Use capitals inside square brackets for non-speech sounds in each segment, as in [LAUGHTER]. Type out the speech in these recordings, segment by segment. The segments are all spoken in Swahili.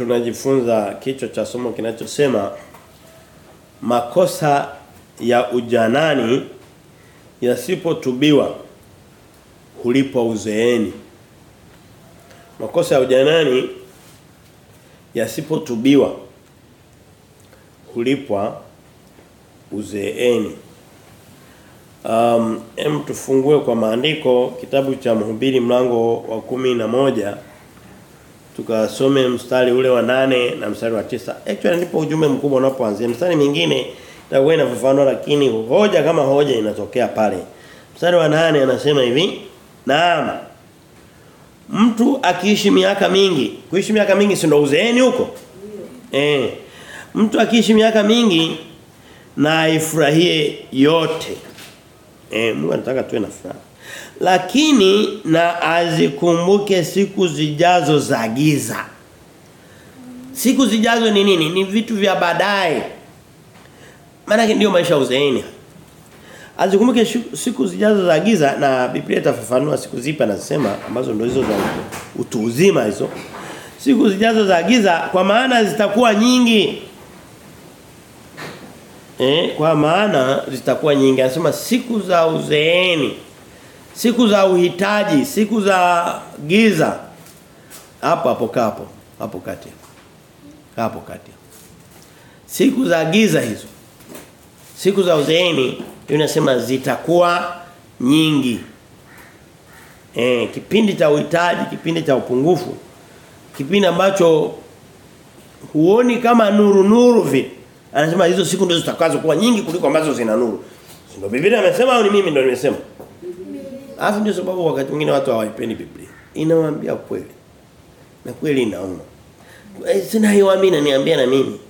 tunajifunza kichwa cha somo kinachosema makosa ya ujanani yasipotubiwa hulipwa uzeeni. Makosa ya ujanani yasipotubiwa hulipwa uzeeni. Um, em tufungue kwa maandiko kitabu cha mhubiri mlango wa kumi na moja tukasome mstari ule wa nane na mstari wa tisa Actually ndipo ujumbe mkubwa unapoanzia. Mstari mingine itakuwa inafafanua lakini hoja kama hoja inatokea pale. Mstari wa nane anasema hivi, naam. Mtu akiishi miaka mingi, kuishi miaka mingi si ndo uzeeni huko? Eh. Mtu akiishi miaka mingi na aifurahie yote. Eh, Mungu anataka tuwe na furaha. Lakini na azikumbuke siku zijazo za giza. Siku zijazo ni nini? Ni vitu vya baadaye. Maana ndio maisha uzeeni. Azikumbuke siku zijazo za giza na Biblia itafafanua siku zipi anasema ambazo ndio hizo za utu uzima hizo. Siku zijazo za giza kwa maana zitakuwa nyingi. Eh, kwa maana zitakuwa nyingi. Anasema siku za uzeeni. Siku za uhitaji, siku za giza. Hapo hapo kapo, hapo kati. Hapo kati. Siku za giza hizo. Siku za uzeeni tunasema zitakuwa nyingi. E, kipindi cha uhitaji, kipindi cha upungufu. Kipindi ambacho huoni kama nuru nuru vile. Anasema hizo siku ndizo zitakazo kuwa nyingi kuliko ambazo zina nuru. Ndio Biblia imesema au ni mimi ndio nimesema? Alafu ndio sababu wakati mwingine watu hawaipendi Biblia. Inawaambia kweli. Na kweli inauma. E, sina hiyoamini niambia na mimi.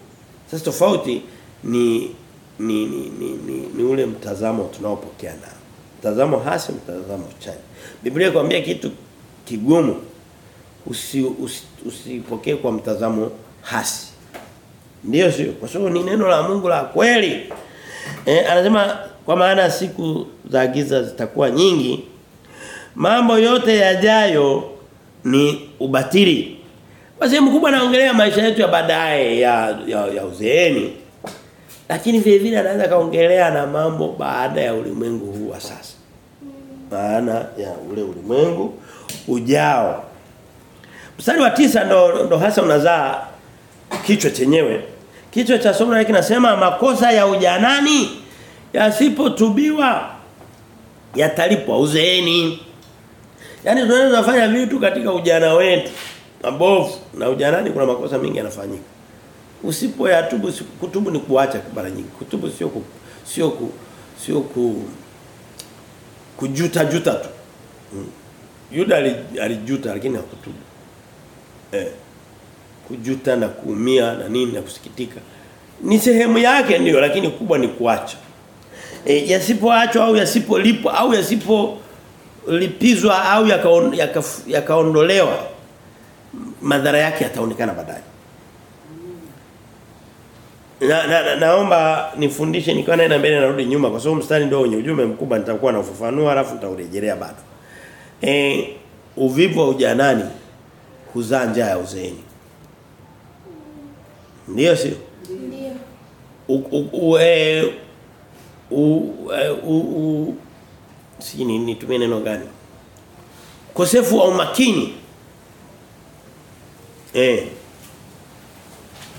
Sasa tofauti ni ni ni, ni, ni, ni ule mtazamo tunaopokea na Mtazamo hasi mtazamo chanya. Biblia inakwambia kitu kigumu usi, usi, usipokee kwa mtazamo hasi. Ndiyo sio? Kwa sababu ni neno la Mungu la kweli. Eh, anasema kwa maana siku za giza zitakuwa nyingi. Mambo yote yajayo ni ubatili. Kwa sehemu kubwa anaongelea maisha yetu ya baadaye ya, ya ya uzeeni. Lakini vile vile anaweza kaongelea na mambo baada ya ulimwengu huu wa sasa. Maana ya ule ulimwengu ujao. Mstari wa tisa ndo, ndo hasa unazaa kichwa chenyewe. Kichwa cha somo hili kinasema makosa ya ujanani yasipotubiwa yatalipwa uzeeni. Yaani tunaweza kufanya vitu katika ujana wetu mabovu na ujanani kuna makosa mengi yanafanyika. Usipoyatubu kutubu ni kuacha mara nyingi. Kutubu sio ku, sio ku, sio ku kujuta juta tu. Hmm. Yuda alijuta lakini hakutubu. Eh kujuta na kuumia na nini na kusikitika. Ni sehemu yake ndio lakini kubwa ni kuacha. E, yasipoachwa au yasipolipwa au yasipolipizwa au yakaondolewa yaka, yaka madhara yake yataonekana baadaye. Na, na, na, naomba nifundishe nikiwa naenda mbele narudi nyuma kwa sababu mstari ndio wenye ujumbe mkubwa nitakuwa naufafanua alafu nitaurejelea bado. Eh uvivu wa ujanani huzaa njaa ya uzeeni. Ndio sio? Ndio. u si nitumie tumie neno gani? Kosefu wa umakini. Eh.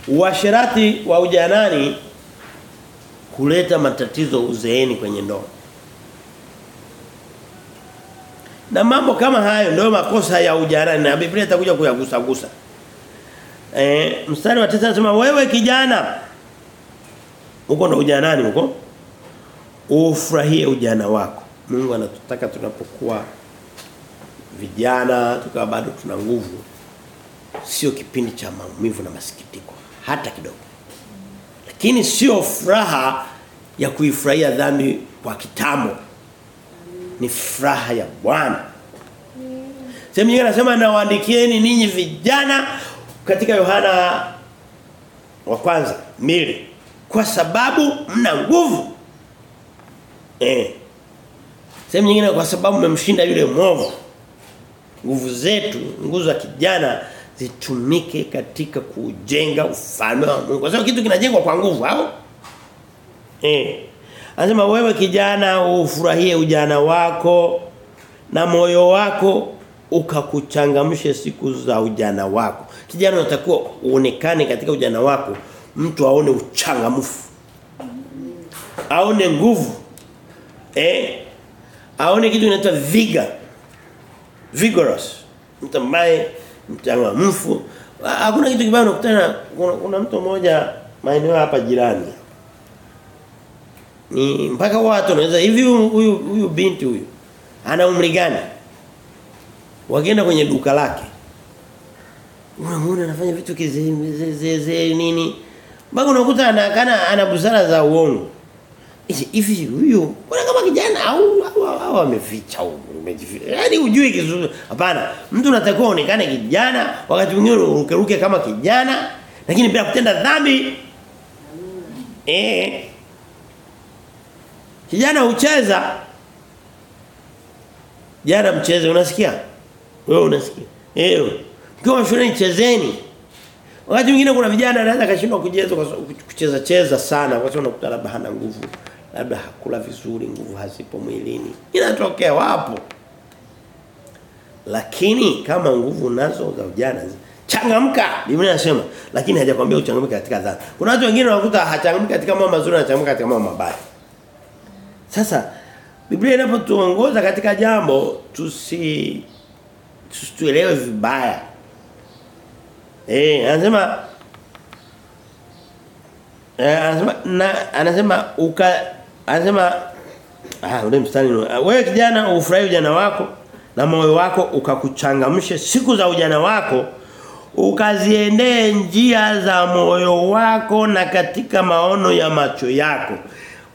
Uasherati wa ujanani kuleta matatizo uzeeni kwenye ndoa. Na mambo kama hayo ndio makosa ya ujanani na Biblia itakuja kuyagusa gusa. Eh, mstari wa 9 anasema wewe kijana uko na ujanani huko ufurahie ujana wako. Mungu anatutaka tunapokuwa vijana tukawa bado tuna nguvu sio kipindi cha maumivu na masikitiko hata kidogo. Lakini sio furaha ya kuifurahia dhambi kwa kitamo. Ni furaha ya Bwana. Sehemu nyingine anasema nawaandikieni ninyi vijana katika Yohana wa kwanza mili kwa sababu mna nguvu. Eh. Sehemu nyingine kwa sababu mmemshinda yule mwovu. Nguvu zetu, nguvu za kijana zitumike katika kujenga ufalme wa Mungu. Kwa sababu kitu kinajengwa kwa nguvu au? Eh. Anasema wewe kijana ufurahie ujana wako na moyo wako ukakuchangamshe siku za ujana wako. Kijana unatakiwa uonekane katika ujana wako mtu aone uchangamfu. Aone nguvu. Eh? Aone kitu inaitwa vigor. Vigorous. Mtu ambaye mchangamfu. Hakuna kitu kibaya unakutana kuna, kuna mtu mmoja maeneo hapa jirani. Ni mpaka watu wanaweza hivi huyu huyu binti huyu ana umri gani? Wakienda kwenye duka lake. Unamuona anafanya vitu kizee nini? Mpaka unakuta anakana ana busara za uongo. Hivi huyu kuna kama kijana au au ameficha. Yaani hujui kizuri. Hapana, mtu unatakiwa uonekane kijana, wakati mwingine urukeruke kama kijana, lakini bila kutenda dhambi. Eh. Kijana ucheza Jana mcheze unasikia? Wewe unasikia? Eh. Mkiwa shuleni chezeni. Wakati mwingine kuna vijana anaweza kashindwa kucheza kucheza cheza sana kwa sababu unakuta labda hana nguvu, labda hakula vizuri, nguvu hazipo mwilini. Inatokea wapo. Lakini kama nguvu nazo za ujana changamka. Biblia inasema lakini hajakwambia uchangamke katika dhambi. Kuna watu wengine wanakuta hachangamki katika mambo mazuri na changamka katika mambo mabaya. Sasa Biblia inapotuongoza katika jambo tusi tusielewe vibaya. Eh, anasema eh, anasema na anasema uka anasema ah ule mstari wewe kijana ufurahi ujana wako na moyo wako ukakuchangamshe siku za ujana wako ukaziendee njia za moyo wako na katika maono ya macho yako.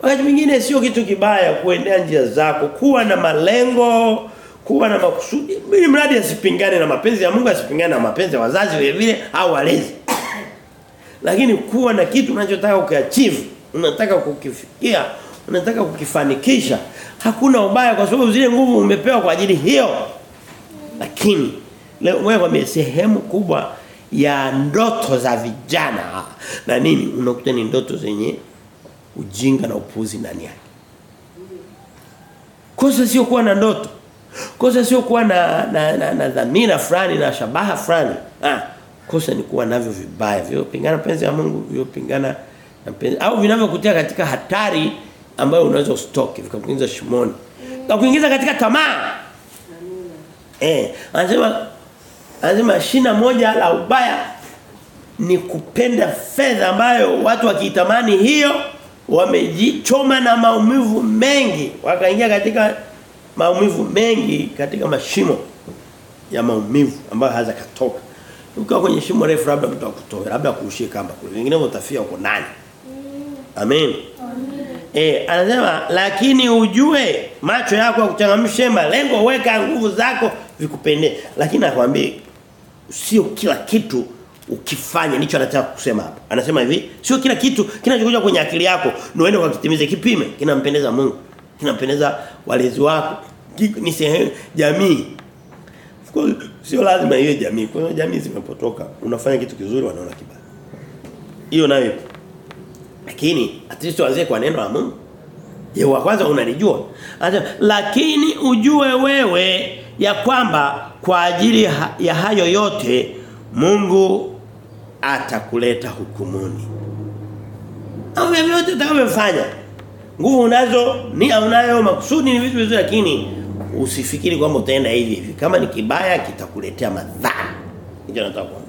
Wakati mwingine sio kitu kibaya kuendea njia zako, kuwa na malengo, kuwa na makusudi. Mimi mradi asipingane na mapenzi ya Mungu, asipingane na mapenzi ya wazazi vile vile au walezi. Lakini kuwa na kitu unachotaka ukiachieve, unataka kukifikia, unataka kukifanikisha, hakuna ubaya kwa sababu zile nguvu umepewa kwa ajili hiyo. Lakini leo wewe sehemu kubwa ya ndoto za vijana na nini unakuta ni ndoto zenye ujinga na upuzi ndani yake. Kosa sio kuwa na ndoto. Kosa sio kuwa na na, na, na dhamira fulani na shabaha fulani. Ah, kosa ni kuwa navyo vibaya, vyo pingana penzi ya Mungu, vyo pingana na penzi au vinavyokutia katika hatari ambayo unaweza ustoke vikakuingiza shimoni. Vikakuingiza katika tamaa. Eh, anasema anasema shina moja la ubaya ni kupenda fedha ambayo watu wakiitamani hiyo wamejichoma na maumivu mengi. Wakaingia katika maumivu mengi katika mashimo ya maumivu ambayo haza katoka ukiwa kwenye shimo refu labda mtu akutoe labda kuushie kamba kule. Vingine utafia uko nani amen Eh anasema lakini ujue macho yako yakuchangamshe malengo weka nguvu zako vikupendee lakini nakwambia sio kila kitu ukifanya ndicho anataka kusema hapa. Anasema hivi, sio kila kitu kinachokuja kwenye akili yako ndio uende ukakitimize kipime, kinampendeza Mungu, kinampendeza walezi wako, ni sehemu jamii. Sio lazima iwe jamii. Kwa jamii zimepotoka. Unafanya kitu kizuri wanaona kibaya. Hiyo nayo lakini at waanze kwa neno la Mungu. Je, wa kwanza unalijua. Lakini ujue wewe ya kwamba kwa ajili ya hayo yote Mungu atakuleta hukumuni. Au vyovyote utakavyofanya. Nguvu unazo, nia unayo, makusudi ni vitu vizuri lakini usifikiri kwamba utaenda hivi hivi. Kama ni kibaya kitakuletea madhara. Hicho nataka.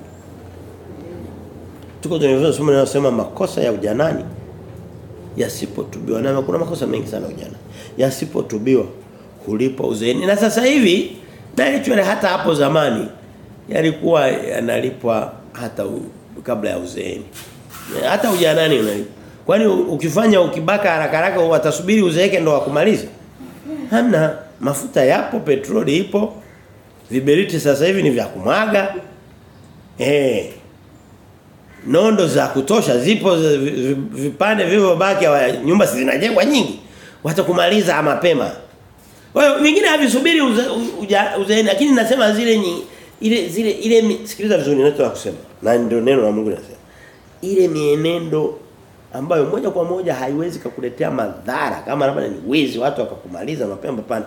Tuko tunaweza somo linalosema makosa ya ujanani yasipotubiwa na kuna makosa mengi sana ujana. Yasipotubiwa hulipa uzeeni. Na sasa hivi na ile hata hapo zamani yalikuwa yanalipwa hata u, kabla ya uzeeni. Hata ujanani unalipwa. Kwani ukifanya ukibaka haraka haraka watasubiri uzeeke ndo wakumalize Hamna, mafuta yapo, petroli ipo. Viberiti sasa hivi ni vya kumwaga. Eh. Nondo za kutosha zipo vipande vivyo baki nyumba zinajengwa nyingi. Watakumaliza mapema. Kwa hiyo vingine havisubiri uzeeni lakini nasema zile ni ile zile ile sikiliza vizuri ninachotaka kusema na ndio neno la Mungu linasema ile mienendo ambayo moja kwa moja haiwezi kukuletea madhara kama labda ni wizi watu wakakumaliza mapema pana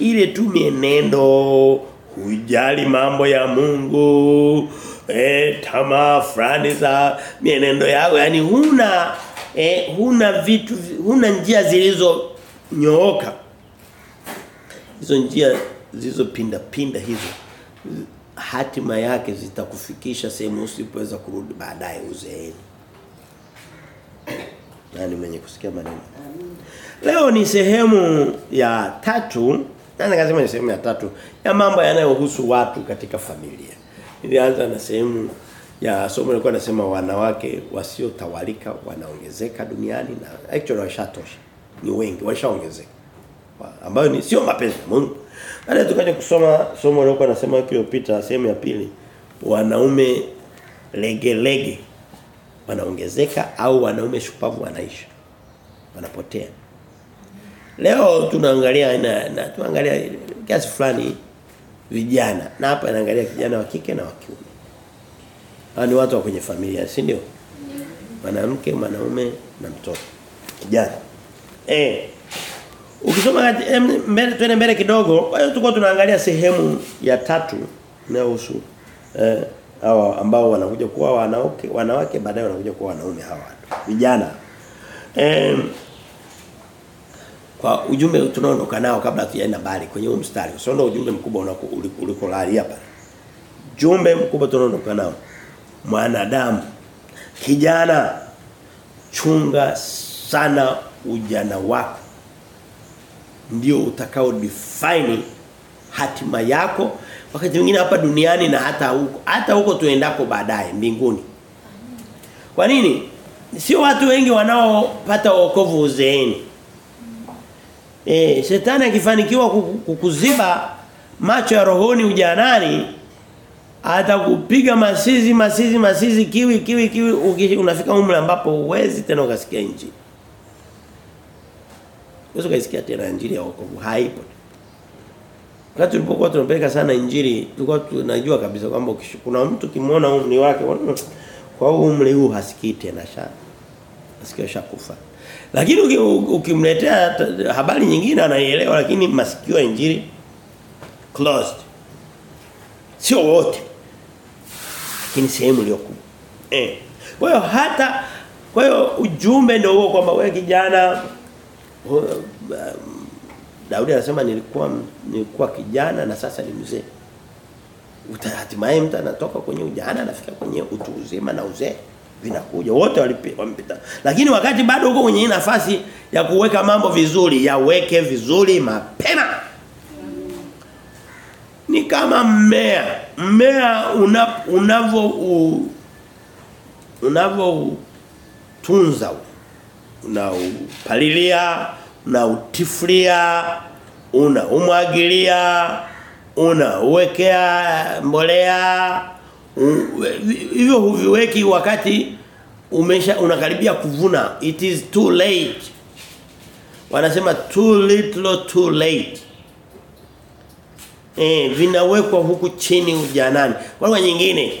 ile tu mienendo hujali mambo ya Mungu eh tamaa fulani za mienendo yao yani huna eh, huna vitu huna njia zilizo nyooka hizo njia zilizopinda pinda hizo hatima yake zitakufikisha sehemu usipoweza kurudi baadaye uzeeni. Nani mwenye kusikia maneno? Leo ni sehemu ya tatu. Na nikasema ni sehemu ya tatu? Ya mambo yanayohusu watu katika familia nilianza na sehemu ya somo nilikuwa nasema wanawake wasiotawalika wanaongezeka duniani na actually washatosha ni wengi washaongezeka ambayo ni sio mapenzi ya Mungu. Baadaye tukaja kusoma somo lilikuwa nasema wiki iliyopita sehemu ya pili wanaume legelege wanaongezeka au wanaume shupavu wanaisha wanapotea. Leo tunaangalia na, na tunaangalia kiasi fulani vijana na hapa anaangalia kijana wa kike na wa kiume. Hawa ni watu wa kwenye familia, si ndio? Mwanamke, mwanaume na mtoto. Kijana. Eh. Ukisoma mbele twende mbele kidogo, kwa hiyo tulikuwa tunaangalia sehemu ya tatu inayohusu eh hawa ambao wanakuja kuwa wanawake wanawake baadaye wanakuja kuwa wanaume hawa. Vijana. Em kwa ujumbe tunaondoka nao kabla tujaenda mbali kwenye huo mstari. Sio ndio ujumbe mkubwa unako uliko- lali hapa. Jumbe mkubwa tunaondoka nao. Mwanadamu kijana chunga sana ujana wako ndio utakao define hatima yako wakati mwingine hapa duniani na hata huko hata huko tuendako baadaye mbinguni kwa nini sio watu wengi wanaopata wokovu uzeeni eh shetani akifanikiwa kukuziba macho ya rohoni ujanani atakupiga masizi masizi masizi kiwi kiwi kiwi uki- unafika umri ambapo huwezi tena ukasikia injili Uwezo kaisikia tena injili ya wokovu haipo. Wakati tulipokuwa tunapeleka sana injili, tulikuwa tunajua kabisa kwamba kuna mtu kimuona umri wake "Mm, kwa umri huu hasikii tena sha. Asikia shakufa. Lakini ukimletea habari nyingine anaielewa lakini masikio ya injili closed. Sio wote. Lakini sehemu iliyokuwa. Eh. Kwa hiyo hata kwa hiyo ujumbe ndio huo kwamba wewe kijana um, Daudi anasema nilikuwa nilikuwa kijana na sasa ni mzee. Hatimaye mtu anatoka kwenye ujana anafika kwenye utu uzima na uzee vinakuja wote walipita. Lakini wakati bado uko kwenye nafasi ya kuweka mambo vizuri, yaweke vizuri mapema. Ni kama mmea. Mmea una, unavo u, unavo tunza unaupalilia, unautiflia, unaumwagilia, unauwekea mbolea. Hivyo huviweki wakati umesha unakaribia kuvuna. It is too late. Wanasema too little too late. Eh, vinawekwa huku chini ujanani. Kwa lugha nyingine,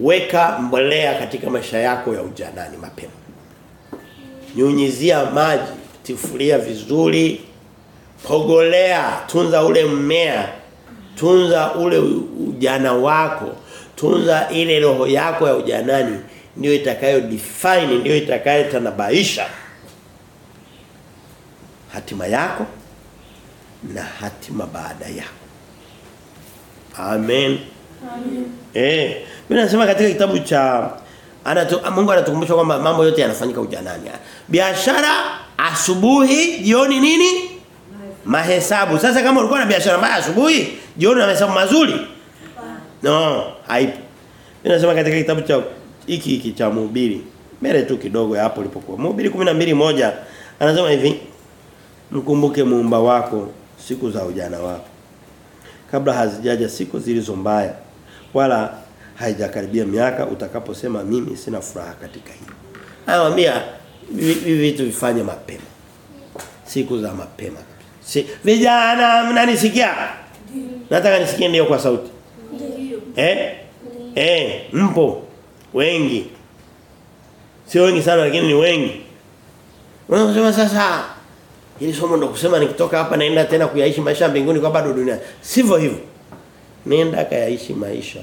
weka mbolea katika maisha yako ya ujanani mapema nyunyizia maji, tifulia vizuri, pogolea, tunza ule mmea, tunza ule ujana wako, tunza ile roho yako ya ujanani ndio itakayo define ndio itakayotanabaisha hatima yako na hatima baada yako. Amen. Amen. Eh, mimi nasema katika kitabu cha Anatu, Mungu anatukumbusha kwamba mambo yote yanafanyika ujanani. Biashara asubuhi, jioni nini? Mahesabu. Sasa kama ulikuwa na biashara mbaya asubuhi, jioni na mahesabu mazuri? No, haipo. Mimi nasema katika kitabu cha hiki hiki cha Mhubiri. Mbele tu kidogo ya hapo ulipokuwa. Mhubiri 12:1 anasema hivi: Mkumbuke muumba wako siku za ujana wako. Kabla hazijaja siku zilizo mbaya wala haijakaribia miaka utakaposema mimi sina furaha katika hiyo. Anamwambia hivi vitu vifanye mapema. Siku za mapema. Si, vijana mnanisikia? Nataka nisikie ndio kwa sauti. Eh? Eh, mpo wengi. Sio wengi sana lakini ni wengi. Unasema sasa ili somo ndo kusema nikitoka hapa naenda tena kuyaishi maisha mbinguni kwa bado dunia. Sivyo hivyo. Nenda kayaishi maisha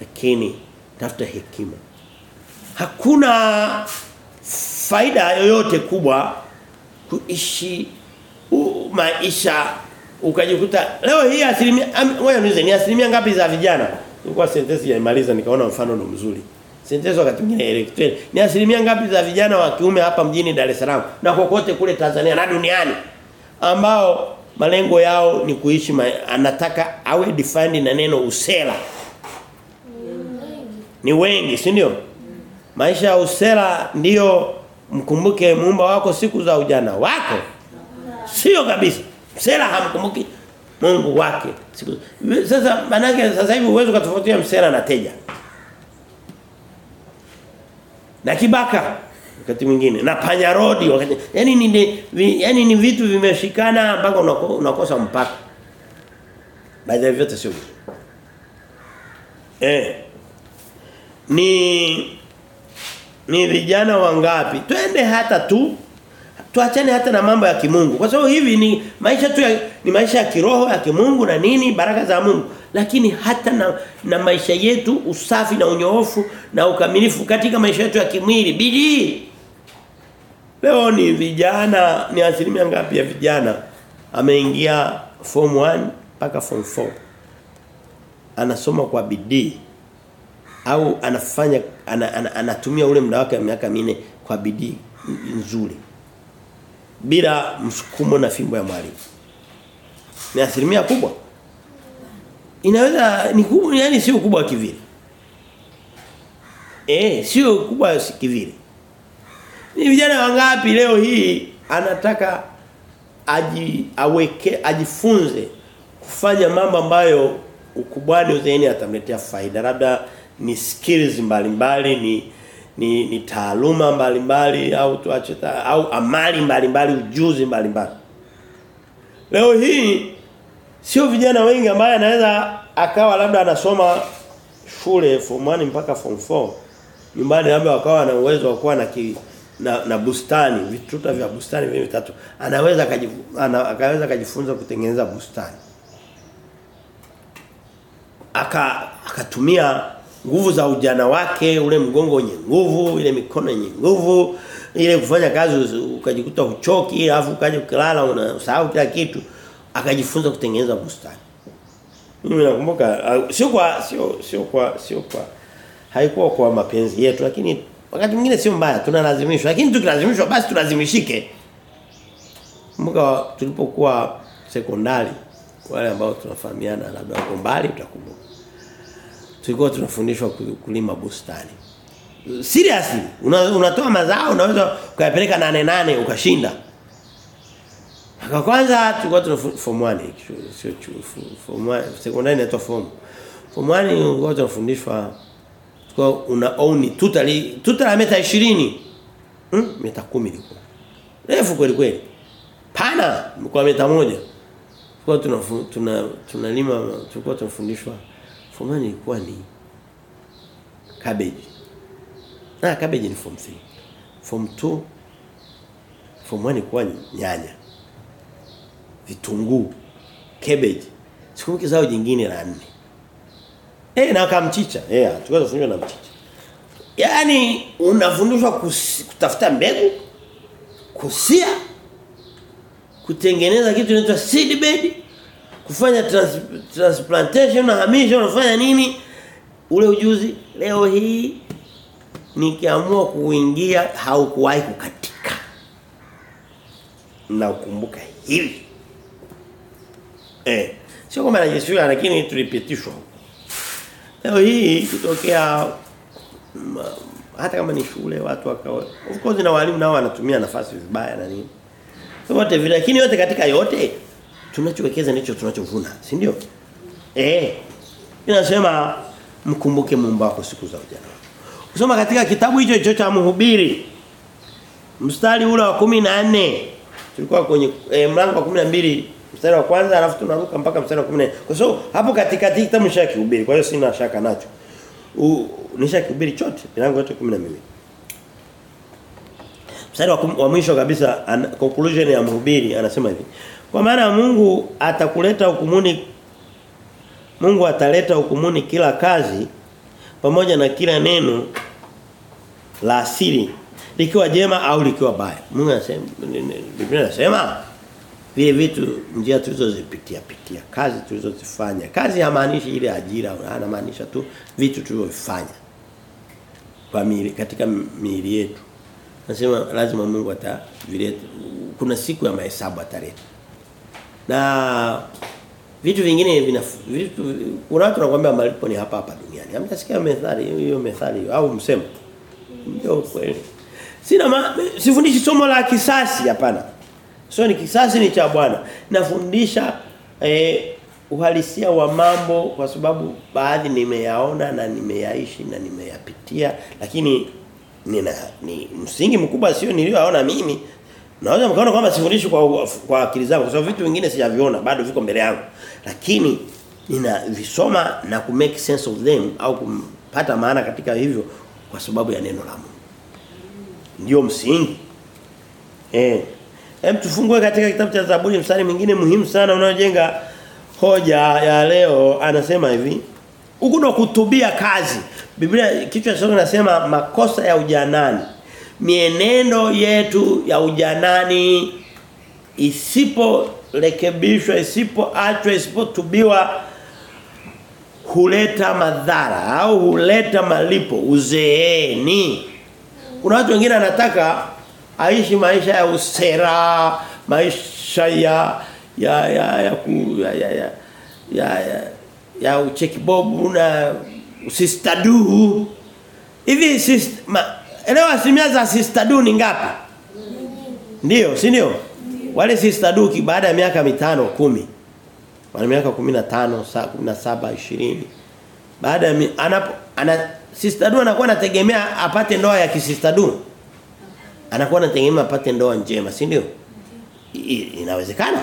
lakini tafuta hekima. Hakuna faida yoyote kubwa kuishi maisha ukajikuta leo hii asilimia wewe niulize ni asilimia ngapi za vijana nilikuwa sentensi yaimaliza nikaona mfano ndo mzuri. Sentensi wakati mwingine electric ni asilimia ngapi za vijana wa kiume hapa mjini Dar es Salaam na kokote kule Tanzania na duniani ambao malengo yao ni kuishi ma, anataka awe defined na neno usela? Ni wengi si ndio? Maisha ya usela ndiyo mkumbuke muumba wako siku za ujana wako. Sio kabisa. Sela hamkumbuki Mungu wake. Sasa manake sasa hivi uwezo kutofautia msera na teja. Na kibaka wakati mwingine. Na panya rodi wakati yani ni yani ni vitu vimeshikana mpaka unakosa mpaka. Baada ya vyote sio eh. Ni ni vijana wangapi? Twende hata tu tuachane hata na mambo ya kimungu. Kwa sababu hivi ni maisha tu ya, ni maisha ya kiroho ya kimungu na nini baraka za Mungu. Lakini hata na, na maisha yetu usafi na unyoofu na ukamilifu katika maisha yetu ya kimwili bidii. Leo ni vijana ni asilimia ngapi ya vijana ameingia form 1 mpaka form 4 anasoma kwa bidii. Au anafanya ana, ana, anatumia ule muda wake wa miaka minne kwa bidii nzuri bila msukumo na fimbo ya mwalimu. Ni asilimia kubwa. Inaweza ni kubwa yani sio kubwa kivile. Eh sio kubwa kivile. Ni vijana wangapi leo hii anataka aji aweke ajifunze kufanya mambo ambayo ukubwani uzeni atamletea faida. Labda ni skills mbalimbali mbali, ni ni, ni taaluma mbalimbali au tuache au amali mbalimbali ujuzi mbalimbali. Leo hii sio vijana wengi ambaye anaweza akawa labda anasoma shule form 1 mpaka form 4 nyumbani labda wakawa na uwezo wa kuwa na ki, na, na bustani vituta vya bustani vingi vitatu. Anaweza ana, akaweza kujifunza kutengeneza bustani. Aka akatumia nguvu za ujana wake ule mgongo wenye nguvu ile mikono yenye nguvu ile kufanya kazi ukajikuta uchoki alafu ukaje ukilala unasahau kila kitu akajifunza kutengeneza bustani. Mimi nakumbuka sio kwa sio sio kwa sio kwa haikuwa kwa mapenzi yetu lakini wakati mwingine sio mbaya tunalazimishwa lakini tukilazimishwa basi tulazimishike. Kumbuka tulipokuwa sekondari wale ambao tunafahamiana labda wako mbali utakumbuka tulikuwa tunafundishwa kulima bustani. Seriously una, unatoa mazao unaweza ukayapeleka nane nane ukashinda. Kwa kwanza tulikuwa tuna form 1 sio form 1 sekondari inaitwa form. Form 1 tulikuwa tunafundishwa tulikuwa una own tutali tutala meta 20 hmm? meta 10 ilikuwa. Refu kweli kweli. Pana kwa meta moja. Tulikuwa tuna tuna tunalima tulikuwa tunafundishwa form 1 ilikuwa ni cabbage. Na cabbage ni form 3 form 2 form 1 ilikuwa nyanya. Vitunguu cabbage. Sikumbuki zao jingine la nne. Eh na kamchicha eh tukaanza kufundishwa na mchicha. Yaani unafundishwa kutafuta mbegu kusia kutengeneza kitu kinaitwa seed bed kufanya trans, transplantation na hamisho unafanya nini? Ule ujuzi leo hii nikiamua kuingia haukuwahi kukatika. Na ukumbuka hivi eh sio kama Yesu lakini tulipitishwa. Leo hii kutokea hata kama ni shule watu wakawa of course na walimu nao wanatumia nafasi vibaya na nini. Wote vile lakini yote katika yote tunachowekeza ndicho tunachovuna si ndio eh inasema mkumbuke mumba wako siku za ujana Usoma katika kitabu hicho hicho cha mhubiri mstari ule wa 14 tulikuwa kwenye eh, mlango wa 12 Mstari wa kwanza alafu tunaruka mpaka mstari wa 14. Kwa sababu hapo katikati kitabu nishakihubiri. Kwa hiyo sina shaka nacho. Nishakihubiri chote milango yote 12. Mstari wa, wa mwisho kabisa an, conclusion ya mhubiri anasema hivi. Kwa maana Mungu atakuleta hukumuni Mungu ataleta hukumuni kila kazi pamoja na kila neno la asili likiwa jema au likiwa baya. Mungu anasema Biblia inasema vile vitu njia tulizozipitia pitia kazi tulizozifanya. Kazi hamaanishi ile ajira, anamaanisha tu vitu tulivyofanya. Kwa miili katika miili yetu. Nasema lazima Mungu atavileta. Kuna siku ya mahesabu ataleta. Na vitu vingine vina vitu kuna watu wanakuambia malipo ni hapa hapa duniani. Hamtasikia methali hiyo methali au msemo. Ndio kweli. Sina ma, sifundishi somo la kisasi hapana. Sio ni kisasi ni cha Bwana. Nafundisha eh, uhalisia wa mambo kwa sababu baadhi nimeyaona na nimeyaishi na nimeyapitia lakini nina ni msingi mkubwa sio nilioona mimi. Naweza mkaona kwamba sifundishi kwa kwa akili zangu kwa sababu vitu vingine sijaviona bado viko mbele yangu. Lakini nina visoma na ku make sense of them au kupata maana katika hivyo kwa sababu ya neno la Mungu. Ndio msingi. Eh. Hem tufungue katika kitabu cha Zaburi mstari mwingine muhimu sana unaojenga hoja ya leo anasema hivi. Huku kutubia kazi. Biblia kichwa cha somo nasema makosa ya ujanani. Mienendo yetu ya ujanani isiporekebishwa, isipoachwa, isipotubiwa huleta madhara au huleta malipo uzeeni. Kuna watu wengine anataka aishi maisha ya usera, maisha ya ya ya ya ku, ya ya ya, ya, ya, ya uchekibobu na. Hivi ya ma, elewa asilimia za sister sistadu ni ngapi? Ndio, si ndio? Wale du baada ya miaka mitano kumi wana miaka 15, 17, 20. Baada ya anapo ana du anakuwa anategemea apate ndoa ya kisistadu. Anakuwa anategemea apate ndoa njema, si ndio? Inawezekana?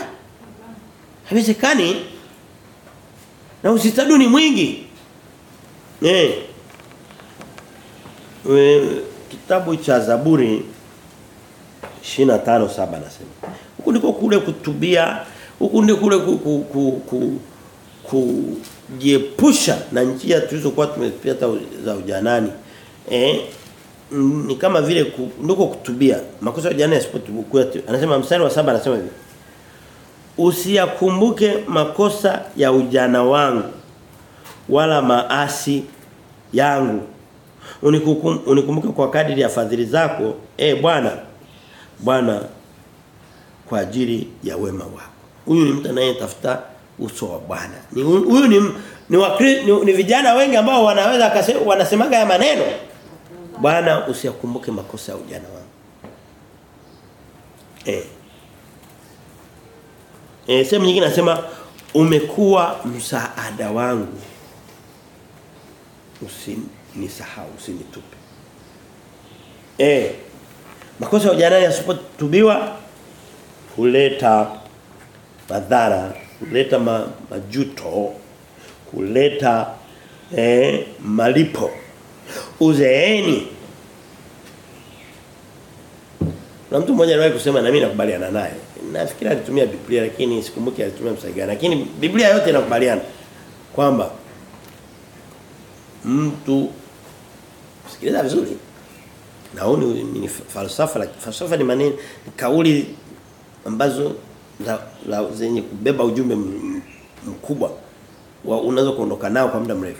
Haiwezekani. Na usister usistadu ni mwingi. Eh. Kitabu cha Zaburi 25:7 nasema. Huku ndiko kule kutubia huku ndiko kule ku, ku, ku, ku, kujiepusha na njia tulizokuwa tumepita za ujanani. Eh ni kama vile ku, ndiko kutubia. Makosa ya ujana yasipotubukuwa anasema mstari wa saba anasema hivi. Usiyakumbuke makosa ya ujana wangu wala maasi yangu unikumbuke kwa kadiri ya fadhili zako eh bwana bwana kwa ajili ya wema wako huyu ni mtu anayetafuta uso wa Bwana. Ni huyu ni ni, wakri, ni ni vijana wengi ambao wanaweza wanasemaga ya maneno. Bwana usiyakumbuke makosa ya ujana wangu. Eh. Eh sehemu nyingine nasema umekuwa msaada wangu. Usinisahau, usinitupe. Eh. Makosa ya ujanani yasipotubiwa huleta madhara, huleta ma, majuto, huleta eh, malipo. Uzeeni. Na mtu mmoja aliwahi kusema na mimi nakubaliana naye. Nafikiri alitumia Biblia lakini sikumbuki alitumia gani. Lakini Biblia yote inakubaliana kwamba mtu sikiliza vizuri. Naoni ni falsafa falsafa ni maneno kauli ambazo za, za zenye kubeba ujumbe mkubwa unaweza kuondoka nao kwa muda mrefu.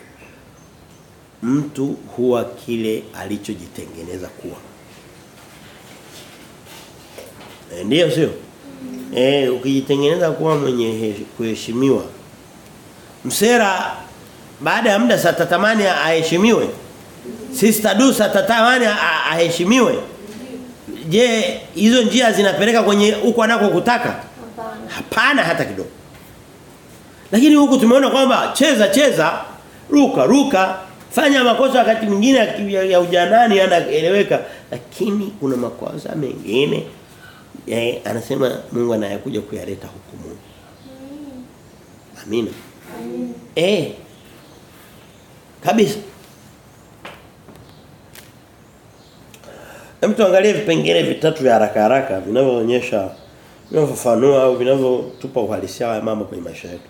Mtu huwa kile alichojitengeneza kuwa. E, Ndiyo sio? Eh ukijitengeneza kuwa mwenye kuheshimiwa. Msera baada ya muda satatamani aheshimiwe. Sister Dusa satatamani aheshimiwe. Je, hizo njia zinapeleka kwenye huko anako kutaka? Hapana hata kidogo. Lakini huku tumeona kwamba cheza cheza, ruka ruka, fanya makosa wakati mwingine ya, ya ujanani yanaeleweka, lakini kuna makosa mengine yeye anasema Mungu anayakuja kuyaleta hukumu. Amina. Eh. Kabisa. Hem tuangalie vipengele vitatu vya haraka haraka vinavyoonyesha vinavyofafanua au vinavyotupa uhalisia wa mambo kwenye maisha yetu.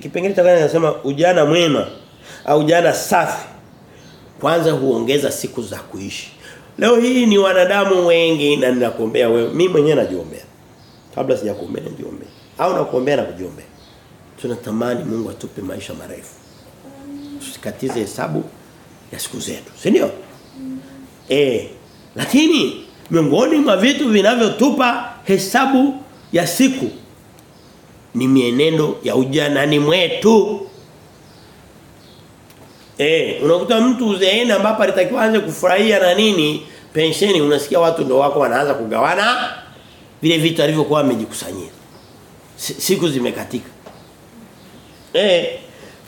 Kipengele cha kwanza kinasema ujana mwema au ujana safi kwanza huongeza siku za kuishi. Leo hii ni wanadamu wengi na ninakuombea wewe. Mimi mwenyewe najiombea. Kabla sijakuombea najiombea. Au nakuombea na kujiombea. Tunatamani Mungu atupe maisha marefu. Tusikatize hesabu ya siku zetu, si ndio? Mm. Eh, lakini miongoni mwa vitu vinavyotupa hesabu ya siku ni mienendo ya ujanani mwetu. Eh, unakuta mtu uzeeni ambapo alitakiwa aanze kufurahia na nini pensheni unasikia watu ndio wako wanaanza kugawana vile vitu alivyokuwa amejikusanyia. Siku zimekatika. Eh,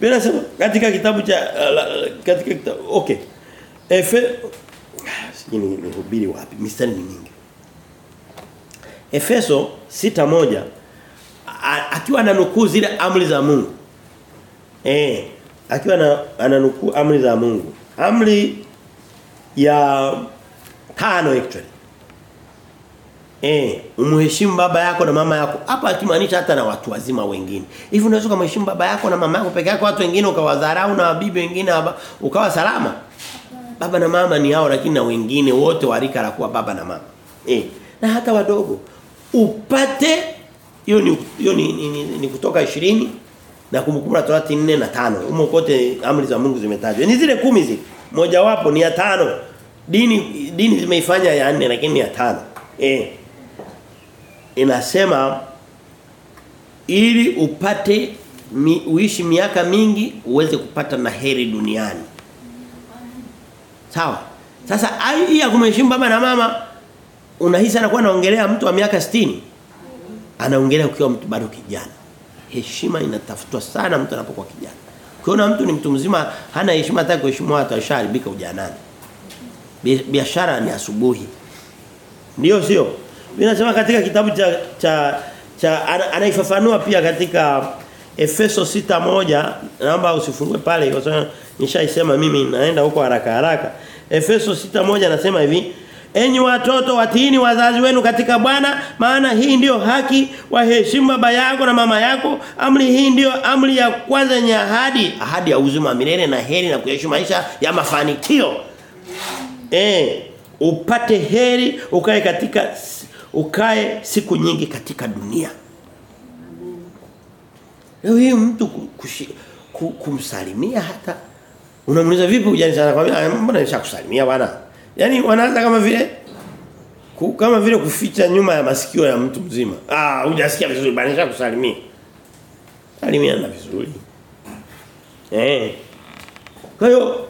bila sema katika kitabu cha uh, katika kitabu okay. Efe sijui ni nihubiri wapi mistari ni mingi. Efeso 6:1 akiwa ananukuu zile amri za Mungu. Eh, akiwa na ananukuu amri za Mungu. Amri ya tano actually. Eh, umheshimu baba yako na mama yako. Hapa akimaanisha hata na watu wazima wengine. Hivi unaweza kumheshimu baba yako na mama yako peke yako watu wengine ukawadharau na bibi wengine ukawa salama? Baba na mama ni hao lakini na wengine wote warika la kuwa baba na mama. Eh, na hata wadogo upate hiyo ni hiyo ni, ni, ni, ni kutoka 20 na kumbukumbu la Torati 4 na 5. Humo kote amri za Mungu zimetajwa. Ni zile kumi zile. Moja wapo ni ya tano. Dini dini zimeifanya ya 4 lakini ni ya tano. Eh. Inasema ili upate mi, uishi miaka mingi uweze kupata na heri duniani. Sawa. Sasa hii ya kumheshimu baba na mama unahisi anakuwa anaongelea mtu wa miaka 60. Anaongelea ukiwa mtu bado kijana. Heshima inatafutwa sana mtu anapokuwa kijana. Ukiona mtu ni mtu mzima hana heshima hata kuheshimu watu asharibika ujanani. Bi- Biashara ni asubuhi. Ndio sio? Vinasema katika kitabu cha cha, cha ana- anaifafanua pia katika Efeso 6:1 naomba usifungue pale kwa sababu nishaisema mimi naenda huko haraka haraka. Efeso 6:1 anasema hivi Enyi watoto watiini wazazi wenu katika Bwana maana hii ndiyo haki waheshimu baba yako na mama yako amri hii ndiyo amri ya kwanza yenye ahadi ahadi ya uzima milele na heri na kuishi maisha ya mafanikio Eh, upate heri ukae katika ukae siku nyingi katika dunia. Leo hii mtu kushi, kumsalimia hata unamuuliza vipi ujani sana kwa "Ah, mbona nishakusalimia bwana. Yaani wanaanza kama vile kama vile kuficha nyuma ya masikio ya mtu mzima. Ah, hujasikia vizuri nishakusalimia. Salimia na vizuri. Eh. Kwa hiyo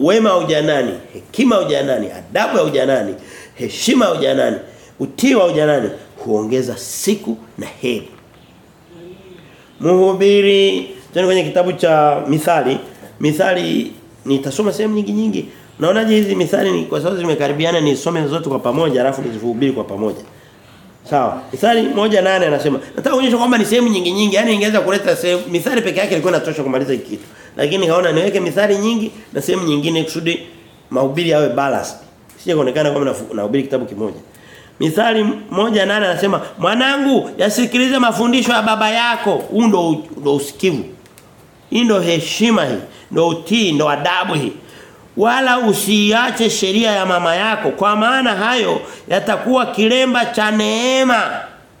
wema wa ujanani, hekima ujanani, adabu ya ujanani, heshima ya ujanani, utii wa ujanani huongeza siku na heri. Mhubiri tena kwenye kitabu cha Mithali, Mithali nitasoma sehemu nyingi nyingi. Naonaje hizi mithali ni kwa sababu zimekaribiana nisome zote kwa pamoja alafu nizihubiri kwa pamoja. Sawa. Mithali moja nane anasema, nataka kuonyesha kwamba ni sehemu nyingi nyingi, yani ingeweza kuleta sehemu mithali peke yake ilikuwa inatosha kumaliza hiki kitu. Lakini kaona niweke mithali nyingi na sehemu nyingine kusudi mahubiri yawe balanced. Sije kuonekana kama nahubiri kitabu kimoja. Mithali moja nane anasema, "Mwanangu, yasikilize mafundisho ya baba yako." Huu ndio usikivu. Hii ndo heshima hii, ndo utii, ndo adabu hii. Wala usiiache sheria ya mama yako kwa maana hayo yatakuwa kilemba cha neema.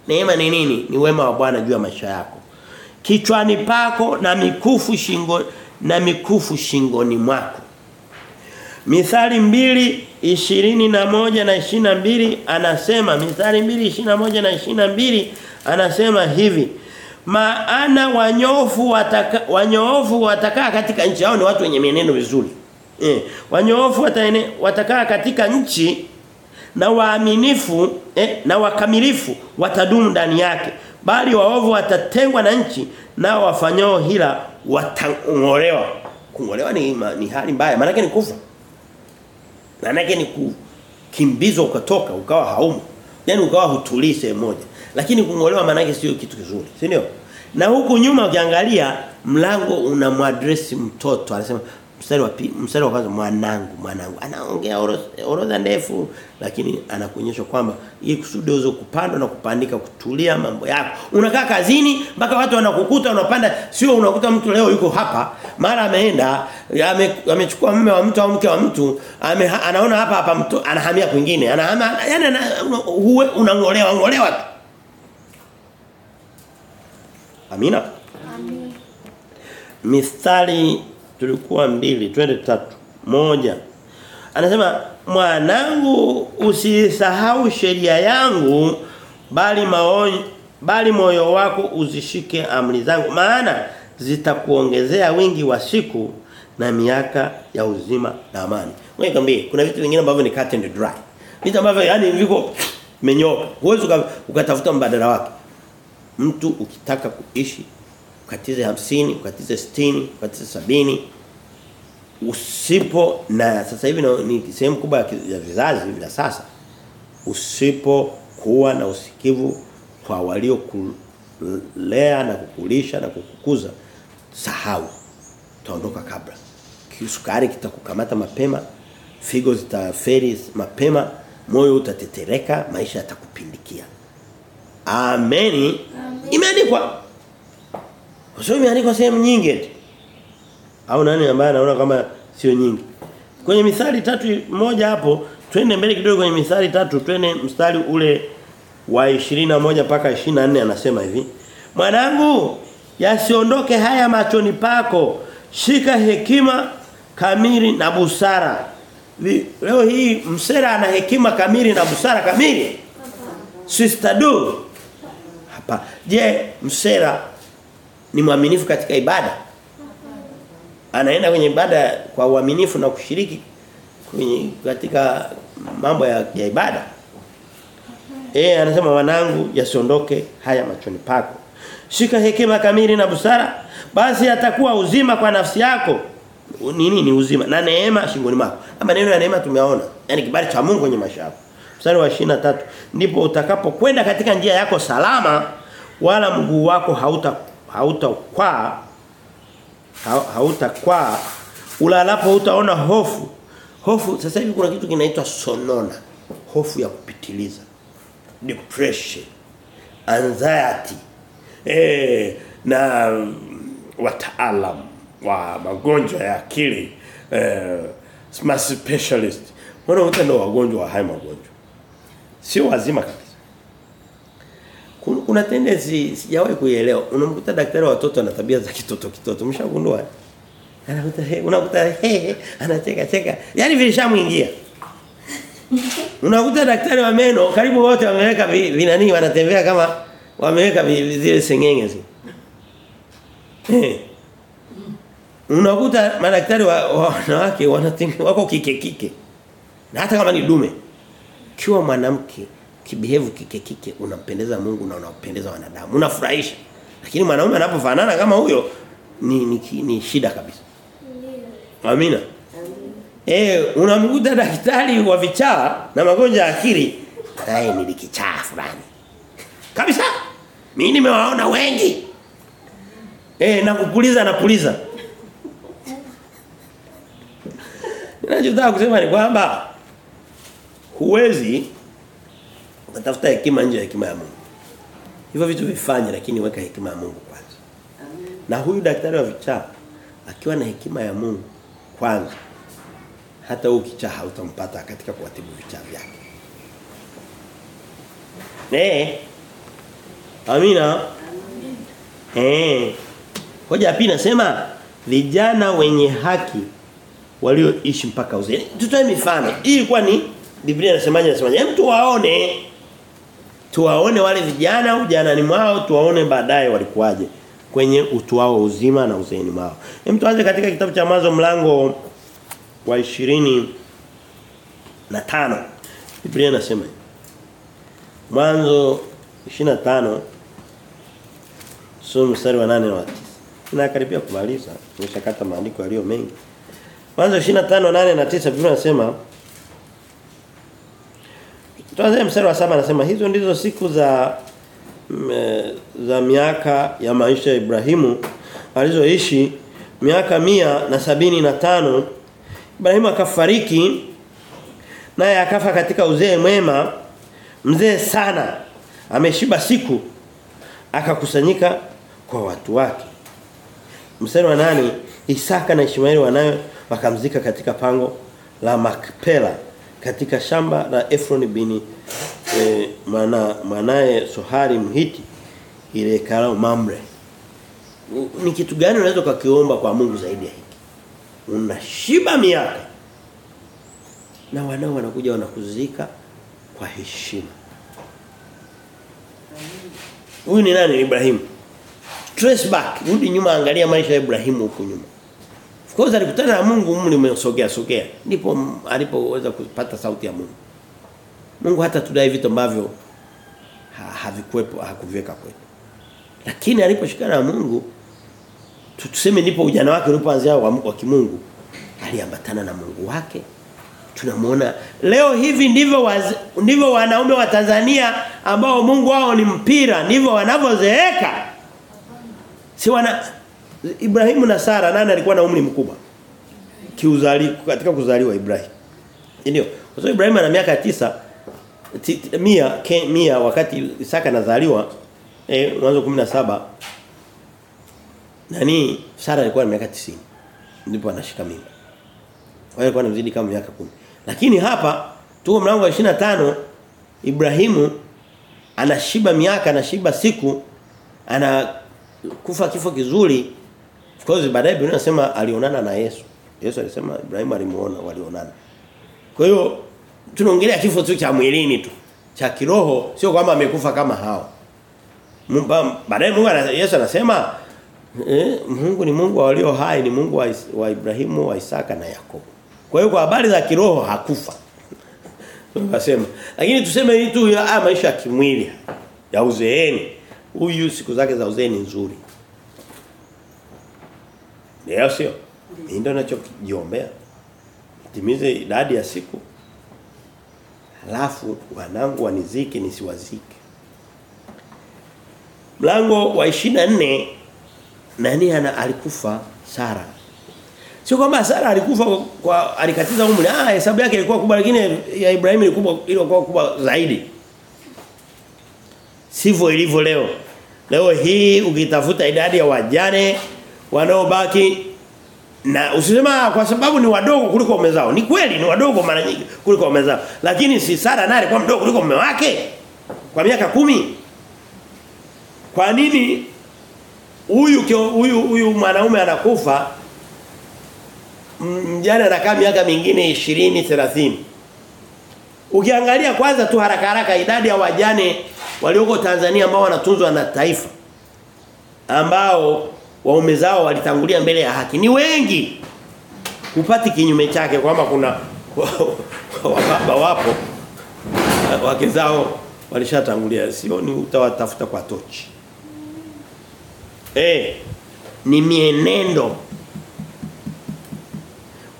Neema ni nini? Ni wema wa Bwana juu ya maisha yako. Kichwani pako na mikufu shingo na mikufu shingoni mwako. Mithali mbili ishirini na moja na ishirini na mbili anasema Mithali mbili ishirini na moja na ishirini na mbili anasema hivi maana wanyofu wataka wanyofu watakaa katika nchi yao ni watu wenye meneno mizuri. Eh wanyofu wataene, watakaa katika nchi na waaminifu eh, na wakamilifu watadumu ndani yake. Bali waovu watatengwa na nchi nao wafanyao hila watangolewa. Kungolewa ni, ni hali mbaya. Maana ni kufa. Maana ni kukimbizwa ukatoka ukawa haumu yani ukawa hutulii sehemu moja lakini kungolewa maana sio kitu kizuri si ndio Na huku nyuma ukiangalia mlango unamwadresi mtoto. Anasema mstari wa mstari wa kwanza mwanangu, mwanangu. Anaongea orodha ndefu lakini anakuonyesha kwamba hii kusudi uweze kupanda na kupandika kutulia mambo yako. Unakaa kazini mpaka watu wanakukuta unapanda sio unakuta mtu leo yuko hapa mara ameenda ame, amechukua mume wa mtu au mke wa mtu ame, anaona hapa hapa mtu anahamia kwingine anahama yani una, unangolewa ngolewa tu. Amina. Amin. Mistari tulikuwa mbili, twende tatu. Moja. Anasema mwanangu usisahau sheria yangu bali maonyo bali moyo wako uzishike amri zangu maana zitakuongezea wingi wa siku na miaka ya uzima na amani. Ngoja nikwambie kuna vitu vingine ambavyo ni cut and dry. Vitu ambavyo yani viko menyoka. Huwezi ukatafuta mbadala wake. Mtu ukitaka kuishi ukatize hamsini ukatize 60 ukatize sabini usipo na sasa hivi ni sehemu kubwa ya vizazi vya sasa usipo kuwa na usikivu kwa walio kulea na kukulisha na kukukuza sahau utaondoka kabla. Kisukari kitakukamata mapema figo zitaferi mapema moyo utatetereka maisha yatakupindikia ameni imeandikwa kwa sababu imeandikwa sehemu nyingi eti. Au nani ambaye anaona kama sio nyingi? Kwenye mithali tatu moja hapo, twende mbele kidogo kwenye mithali tatu, twende mstari ule wa 21 mpaka 24 anasema hivi. Mwanangu, yasiondoke haya machoni pako. Shika hekima kamili na busara. Leo hii msera ana hekima kamili na busara kamili? Sister do. Hapa. Je, msera ni mwaminifu katika ibada? Anaenda kwenye ibada kwa uaminifu na kushiriki kwenye katika mambo ya, ya ibada. Eh anasema wanangu yasiondoke haya machoni pako. Shika hekima kamili na busara basi atakuwa uzima kwa nafsi yako. Nini ni uzima? Na neema shingoni mwako. Ama neno ya neema tumeona. Yaani kibali cha Mungu kwenye maisha yako. Mstari wa 23 ndipo utakapokwenda katika njia yako salama wala mguu wako hauta hautakwaa hautakwaa. Ulalapo utaona hofu. Hofu sasa hivi kuna kitu kinaitwa sonona. Hofu ya kupitiliza. Depression. Anxiety. Eh na wataalam wa magonjwa ya akili. Eh specialist. Wanaoita wagonjwa wa haya magonjwa sio wazima kabisa. Kuna tendency sijawahi kuielewa. Unamkuta daktari wa watoto ana tabia za kitoto kitoto. Mshagundua anakuta he unakuta he anacheka cheka. Yaani vilishamuingia unakuta daktari wa meno karibu wote wameweka vinani wanatembea kama wameweka zile sengenge zile eh unakuta madaktari wa wanawake wanatembea wako kike kike. Na hata kama ni dume kiwa mwanamke kibehave kike kike unampendeza Mungu na unapendeza wanadamu. Unafurahisha. Lakini mwanaume anapofanana kama huyo ni, ni ni shida kabisa. Amina. Eh unamkuta daktari wa vichaa na magonjwa ya akili naye ni kichaa fulani. Kabisa. Mimi nimewaona wengi. Eh na kupuliza na puliza [LAUGHS] Ninachotaka kusema ni kwamba huwezi ukatafuta hekima nje ya hekima ya Mungu. Hivyo vitu vifanye lakini weka hekima ya Mungu kwanza. Na huyu daktari wa vichapo akiwa na hekima ya Mungu kwanza hata huyu kichaa hautampata katika kuwatibu vichaa vyake. Eh. Amina. Eh. Hoja pia nasema vijana wenye haki walioishi mpaka uzee. Tutoe mifano. Hii ilikuwa ni Biblia inasemaje inasemaje? Mtu waone tuwaone wale vijana ujanani mwao tuwaone baadaye walikuwaje kwenye utu wao uzima na uzeeni mwao. Hem tuanze katika kitabu cha Mwanzo mlango wa ishirini na 5. Biblia inasema Mwanzo 25 sura mstari wa 8 na 9. Tunakaribia kumaliza. Nimeshakata maandiko yaliyo mengi. Mwanzo 25 8 na 9 Biblia inasema Tuanze mstari wa saba anasema hizo ndizo siku za me, za miaka ya maisha ya Ibrahimu alizoishi. Miaka mia na sabini na tano Ibrahimu akafariki naye akafa katika uzee mwema. Mzee sana ameshiba siku akakusanyika kwa watu wake. Mstari wa nani Isaka na Ishmaeli wanayo wakamzika katika pango la Makpela katika shamba la Efron bin e, mana manaye Sohari Mhiti ile kalao Mamre. Ni kitu gani unaweza kukiomba kwa Mungu zaidi ya hiki? Unashiba miaka. Na wanao wanakuja wanakuzika kwa heshima. Huyu ni nani? Ibrahim trace back. Rudi nyuma angalia maisha ya Ibrahimu huko nyuma of hiyo alikutana na Mungu umri umesogea sogea. Ndipo alipoweza kupata sauti ya Mungu. Mungu hata tudai vitu ambavyo ha, havikuwepo hakuviweka kwetu. Lakini aliposhikana na Mungu tuseme ndipo ujana wake ulipoanzia wa, wa kimungu aliambatana na Mungu wake. Tunamuona leo hivi ndivyo waz, ndivyo wanaume wa Tanzania ambao Mungu wao ni mpira ndivyo wanavyozeeka. Si wana Ibrahimu na Sara nani alikuwa na umri mkubwa? Kiuzali katika kuzaliwa Ibrahim ndio. Kwa sababu Ibrahim ana miaka tisa ti, mia ke, mia wakati Isaka anazaliwa eh mwanzo 17 nani Sara alikuwa na miaka 90 ndipo anashika mimba. Kwa hiyo alikuwa anamzidi kama miaka 10 lakini hapa tuko mlango wa 25 Ibrahimu anashiba miaka anashiba siku ana kufa kifo kizuri course baadaye Biblia inasema alionana na Yesu. Yesu alisema Ibrahimu alimuona walionana. Kwa hiyo tunaongelea kifo tu cha mwilini tu. Cha kiroho sio kwamba amekufa kama hao. Baadaye Mungu Yesu anasema eh, Mungu ni Mungu wa walio hai ni Mungu wa, wa Ibrahimu wa Isaka na Yakobo. Kwa hiyo kwa habari za kiroho hakufa. [LAUGHS] Tunasema lakini tuseme hii tu ya maisha ya kimwili ya uzeeni. Huyu siku zake za uzeeni nzuri ndio sio ndio ninachojiombea. timize idadi ya siku halafu wanangu wanizike nisiwazike mlango wa 24 nani ana alikufa Sara Sio kwamba Sara alikufa kwa alikatiza umri. Ah hesabu yake ilikuwa kubwa lakini ya Ibrahim ilikuwa ilikuwa kubwa zaidi. Sivyo ilivyo leo. Leo hii ukitafuta idadi ya wajane wanaobaki na usisema kwa sababu ni wadogo kuliko mume zao. Ni kweli ni wadogo mara nyingi kuliko mume zao. Lakini si Sara naye alikuwa mdogo kuliko mume wake kwa miaka kumi Kwa nini huyu huyu huyu mwanaume anakufa mjane anakaa miaka mingine 20 30 Ukiangalia kwanza tu haraka haraka idadi ya wajane walioko Tanzania ambao wanatunzwa na taifa ambao waume zao walitangulia mbele ya haki ni wengi. Upati kinyume chake kwamba kuna [LAUGHS] wababa wapo wake zao walishatangulia sio ni utawatafuta kwa tochi. Eh ni mienendo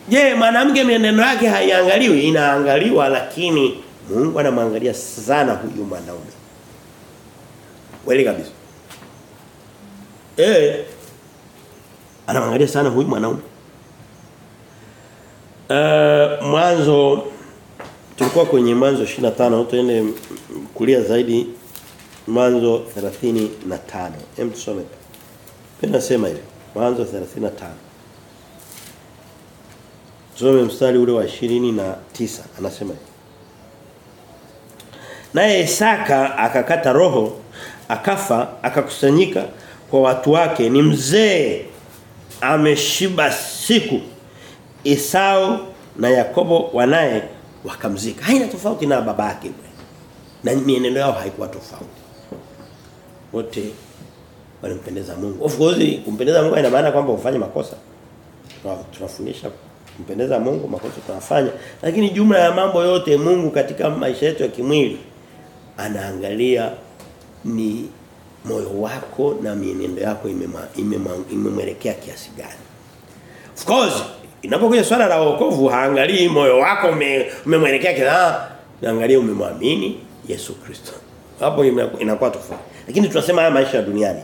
Je, mwanamke mienendo yake haiangaliwi? Inaangaliwa lakini Mungu anamwangalia sana huyu mwanaume. Kweli kabisa. Eh. Anamwangalia sana huyu mwanaume. Uh, mwanzo tulikuwa kwenye mwanzo 25 tuende kulia zaidi mwanzo 35. Hem tusome. Pia nasema hivi. Mwanzo 35. Tusome mstari ule wa 29 anasema hivi Naye Isaka akakata roho akafa akakusanyika kwa watu wake ni mzee ameshiba siku Esau na Yakobo wanaye wakamzika. Haina tofauti na babake na mienendo yao haikuwa tofauti. Wote walimpendeza Mungu. Of course kumpendeza Mungu ina maana kwamba ufanye makosa. Tunafundisha kumpendeza Mungu makosa tunafanya. Lakini jumla ya mambo yote Mungu katika maisha yetu ya kimwili anaangalia ni moyo wako na mienendo yako imemwelekea ime kiasi gani of course inapokuja swala la wokovu haangalii moyo wako umemwelekea ume kiasi naangalia umemwamini Yesu Kristo Hapo inakuwa tofauti. Lakini tunasema haya maisha ya duniani.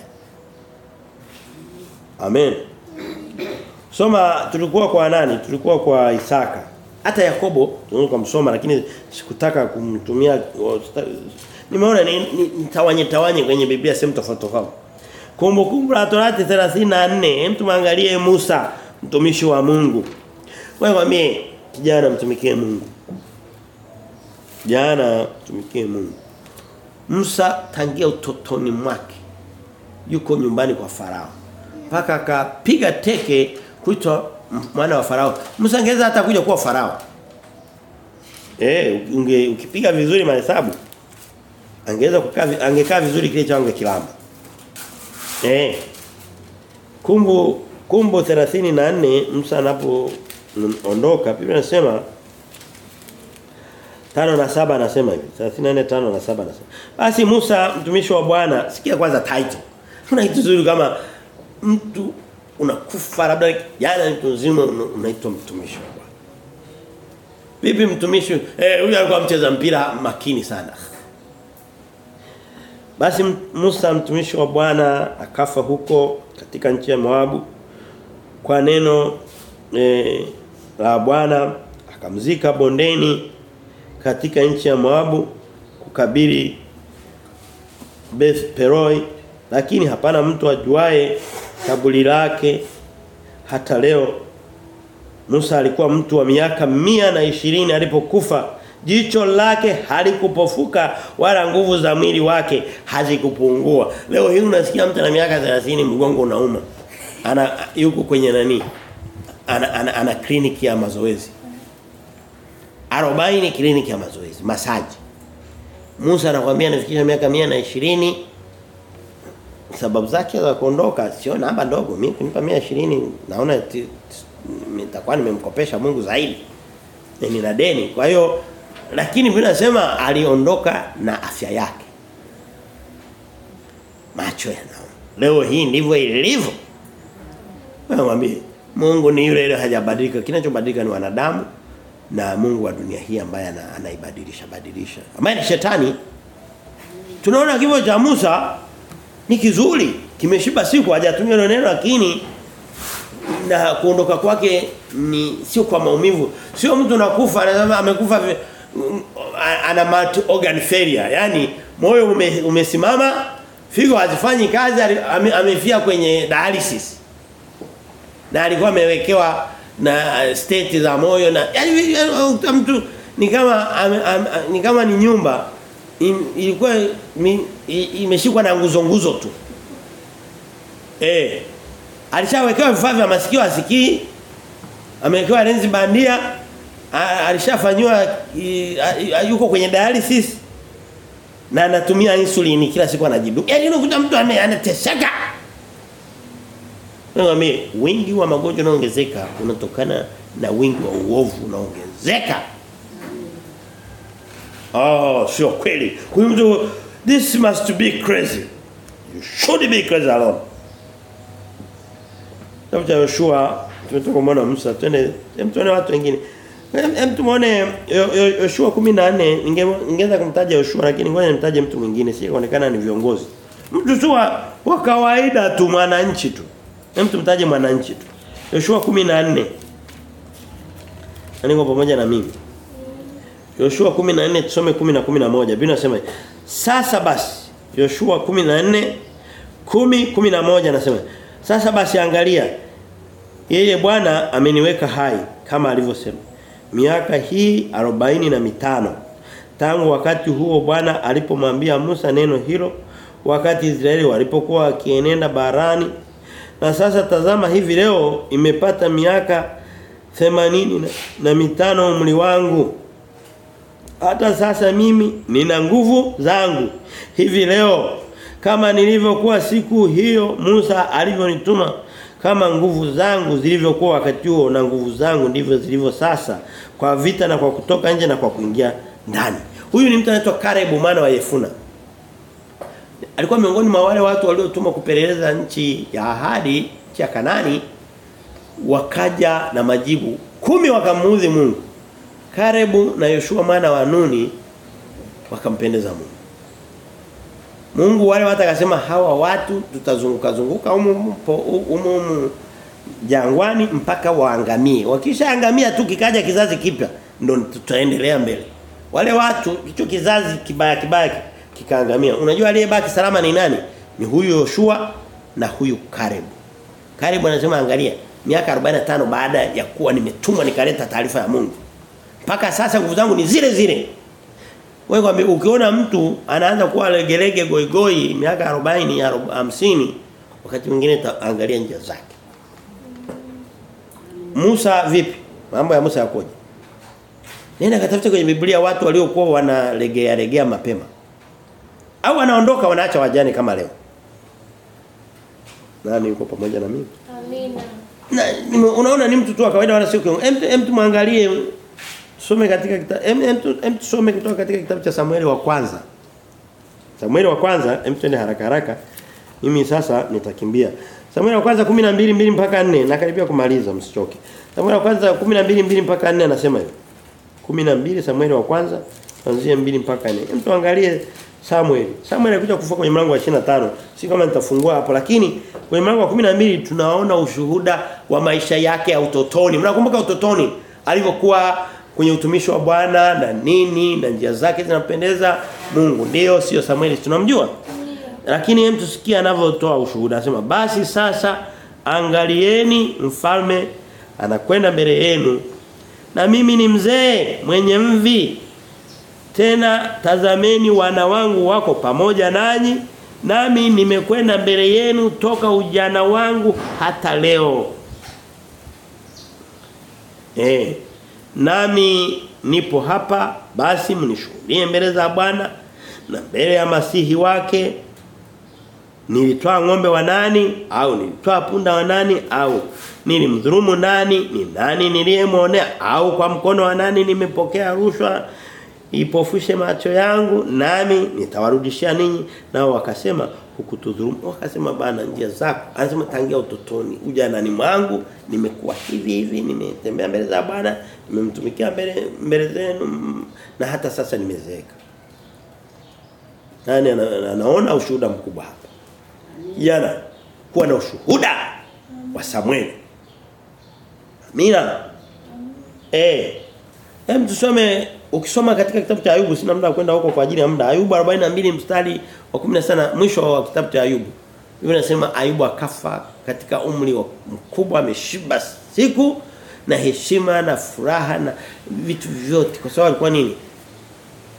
Amen. Soma tulikuwa kwa nani? Tulikuwa kwa Isaka. Hata Yakobo tunaweza kumsoma lakini sikutaka kumtumia nimeona ni, ni, tawanye kwenye Biblia sehemu tofauti tofauti. Kumbukumbu la Torati 34, mtu muangalie Musa, mtumishi wa Mungu. Wewe mwambie kijana mtumikie Mungu. Jana mtumikie Mungu. Musa tangia utotoni mwake yuko nyumbani kwa Farao. Paka akapiga teke kuitwa mwana wa Farao. Musa angeza hata kuja kuwa Farao. Eh, unge ukipiga vizuri mahesabu angeweza kukaa angekaa vizuri kile cha kilamba. Eh. Kumbu kumbu 34 Musa anapoondoka Biblia inasema tano na saba anasema hivi. 34 tano na saba anasema. Basi Musa mtumishi wa Bwana sikia kwanza title. Kuna kitu zuri kama mtu unakufa labda jana mtu mzima unaitwa mtumishi wa Bwana. Vipi mtumishi eh huyu alikuwa mcheza mpira makini sana basi Musa mtumishi wa Bwana akafa huko katika nchi ya Moabu. Kwa neno e, la Bwana akamzika bondeni katika nchi ya Moabu kukabiri Beth Peroi lakini hapana mtu ajuae kaburi lake hata leo. Musa alikuwa mtu wa miaka mia na ishirini alipokufa jicho lake halikupofuka wala nguvu za mwili wake hazikupungua. Leo hii unasikia mtu ana miaka 30 mgongo unauma. Ana yuko kwenye nani? Ana ana, ana kliniki ya mazoezi. 40 kliniki ya mazoezi masaji Musa anakuambia anafikisha miaka 120 sababu zake za kuondoka sio namba ndogo. Mimi kunipa 120 naona nitakuwa nimemkopesha Mungu zaidi. Nina deni. Kwa hiyo lakini vinasema aliondoka na afya yake. Macho yanaona leo hii ndivyo ilivyo. Wewe mwambie Mungu ni yule yule hajabadilika. Kinachobadilika ni wanadamu na Mungu wa dunia hii ambaye anaibadilisha badilisha. Ambaye ni shetani. Tunaona kifo cha Musa ni kizuri. Kimeshiba siku hajatumia neno lakini na kuondoka kwake ni sio kwa maumivu. Sio mtu nakufa anasema amekufa ana organ failure. Yani moyo ume, umesimama figo hazifanyi kazi ame, amefia kwenye dialysis. Na alikuwa amewekewa na state za moyo na yani mtu ni kama am, am, ni kama ni nyumba ilikuwa imeshikwa na nguzo nguzo tu. Eh alishawekewa vifaa vya masikio asikii amewekewa lenzi bandia alishafanywa yuko kwenye dialysis na anatumia insulini kila siku anajidu. Yaani unakuta mtu anateseka. Ngami wingi wa magonjwa unaongezeka unatokana na wingi wa uovu unaongezeka. Oh, sio kweli. Huyu mtu this must be crazy. You should be crazy alone. Tafuta Yoshua tumetoka mwana Musa twende twende watu wengine. Hem tumuone Yoshua 14 ningeweza kumtaja Yoshua lakini ngoja nimtaje mtu mwingine si kuonekana ni viongozi. Mtu tu wa kawaida tu mwananchi tu. Hem tumtaje mwananchi tu. Yoshua 14 Niko pamoja na mimi. Yoshua 14 tusome 10 na 11. Biblia inasema sasa basi Yoshua 14 10 11 anasema sasa basi angalia yeye Bwana ameniweka hai kama alivyosema miaka hii arobaini na mitano. Tangu wakati huo Bwana alipomwambia Musa neno hilo wakati Israeli walipokuwa wakienenda barani. Na sasa tazama hivi leo imepata miaka themanini na, na mitano umri wangu. Hata sasa mimi nina nguvu zangu. Hivi leo kama nilivyokuwa siku hiyo Musa alivyonituma kama nguvu zangu zilivyokuwa wakati huo na nguvu zangu ndivyo zilivyo sasa kwa vita na kwa kutoka nje na kwa kuingia ndani. Huyu ni mtu anaitwa Karebu mwana wa Yefuna. Alikuwa miongoni mwa wale watu waliotumwa kupeleleza nchi ya ahadi, ya Kanani wakaja na majibu kumi wakamuudhi Mungu. Karebu na Yoshua mwana wa Nuni wakampendeza Mungu. Mungu wale watu akasema hawa watu tutazunguka zunguka humu humu jangwani mpaka waangamie. Wakishaangamia tu kikaja kizazi kipya ndo tutaendelea mbele. Wale watu hicho kizazi kibaya kibaya kikaangamia. Unajua aliyebaki salama ni nani? Ni huyu Yoshua na huyu Caleb. Caleb anasema angalia miaka 45 baada ya kuwa nimetumwa nikaleta taarifa ya Mungu. Mpaka sasa nguvu zangu ni zile zile. Wewe ukiona mtu anaanza kuwa legelege goigoi miaka 40 50 wakati mwingine angalia njia zake. Musa vipi? Mambo ya Musa yakoje? Nenda katafute kwenye Biblia watu waliokuwa wanalegea legea mapema. Au wanaondoka wanaacha wajane kama leo. Nani yuko pamoja na mimi? Amina. Na unaona ni mtu tu kawaida wala sio kiongozi. Em, em tumwangalie some katika kitabu em, em, em tusome kutoka katika kitabu cha Samueli wa kwanza. Samueli wa kwanza, em twende haraka haraka. Mimi sasa nitakimbia. Samueli wa kwanza 12 mbili mpaka 4 na karibia kumaliza msichoke. Samueli wa kwanza 12 mbili mpaka 4 anasema hivi. 12 Samueli wa kwanza kuanzia 2 mpaka 4. Hem tuangalie Samuel. Samuel alikuja kufa kwenye mlango wa 25. Si kama nitafungua hapo lakini kwenye mlango wa 12 tunaona ushuhuda wa maisha yake ya utotoni. Mnakumbuka utotoni alivyokuwa kwenye utumishi wa Bwana na nini na njia zake zinampendeza Mungu. Ndio sio Samuel tunamjua. Lakini hem tusikie anavyotoa ushuhuda. Anasema basi sasa angalieni mfalme anakwenda mbele yenu na mimi ni mzee mwenye mvi tena tazameni wana wangu wako pamoja nanyi nami nimekwenda mbele yenu toka ujana wangu hata leo eh nami nipo hapa basi mnishuhudie mbele za Bwana na mbele ya masihi wake. Nilitoa ng'ombe wa nani au nilitoa punda wa nani au nilimdhulumu nani ni nani niliyemwonea au kwa mkono wa nani nimepokea rushwa? Ipofushe macho yangu nami nitawarudishia ninyi. Nao wakasema hukutudhulumu. Wakasema bana njia zako. Anasema tangia utotoni ujanani mwangu nimekuwa hivi hivi nimetembea mbele za Bwana nimemtumikia mbele mbele zenu na hata sasa nimezeeka. Nani ana, anaona ushuhuda mkubwa hapa. Jana kuwa na ushuhuda wa Samuel. Amina. Eh hem tusome ukisoma katika kitabu cha Ayubu sina muda kwenda huko kwa ajili ya muda. Ayubu 42 mstari wa 17 mwisho wa kitabu cha Ayubu. Biblia inasema Ayubu akafa katika umri mkubwa ameshiba siku na heshima na furaha na vitu vyote. Kwa sababu alikuwa nini?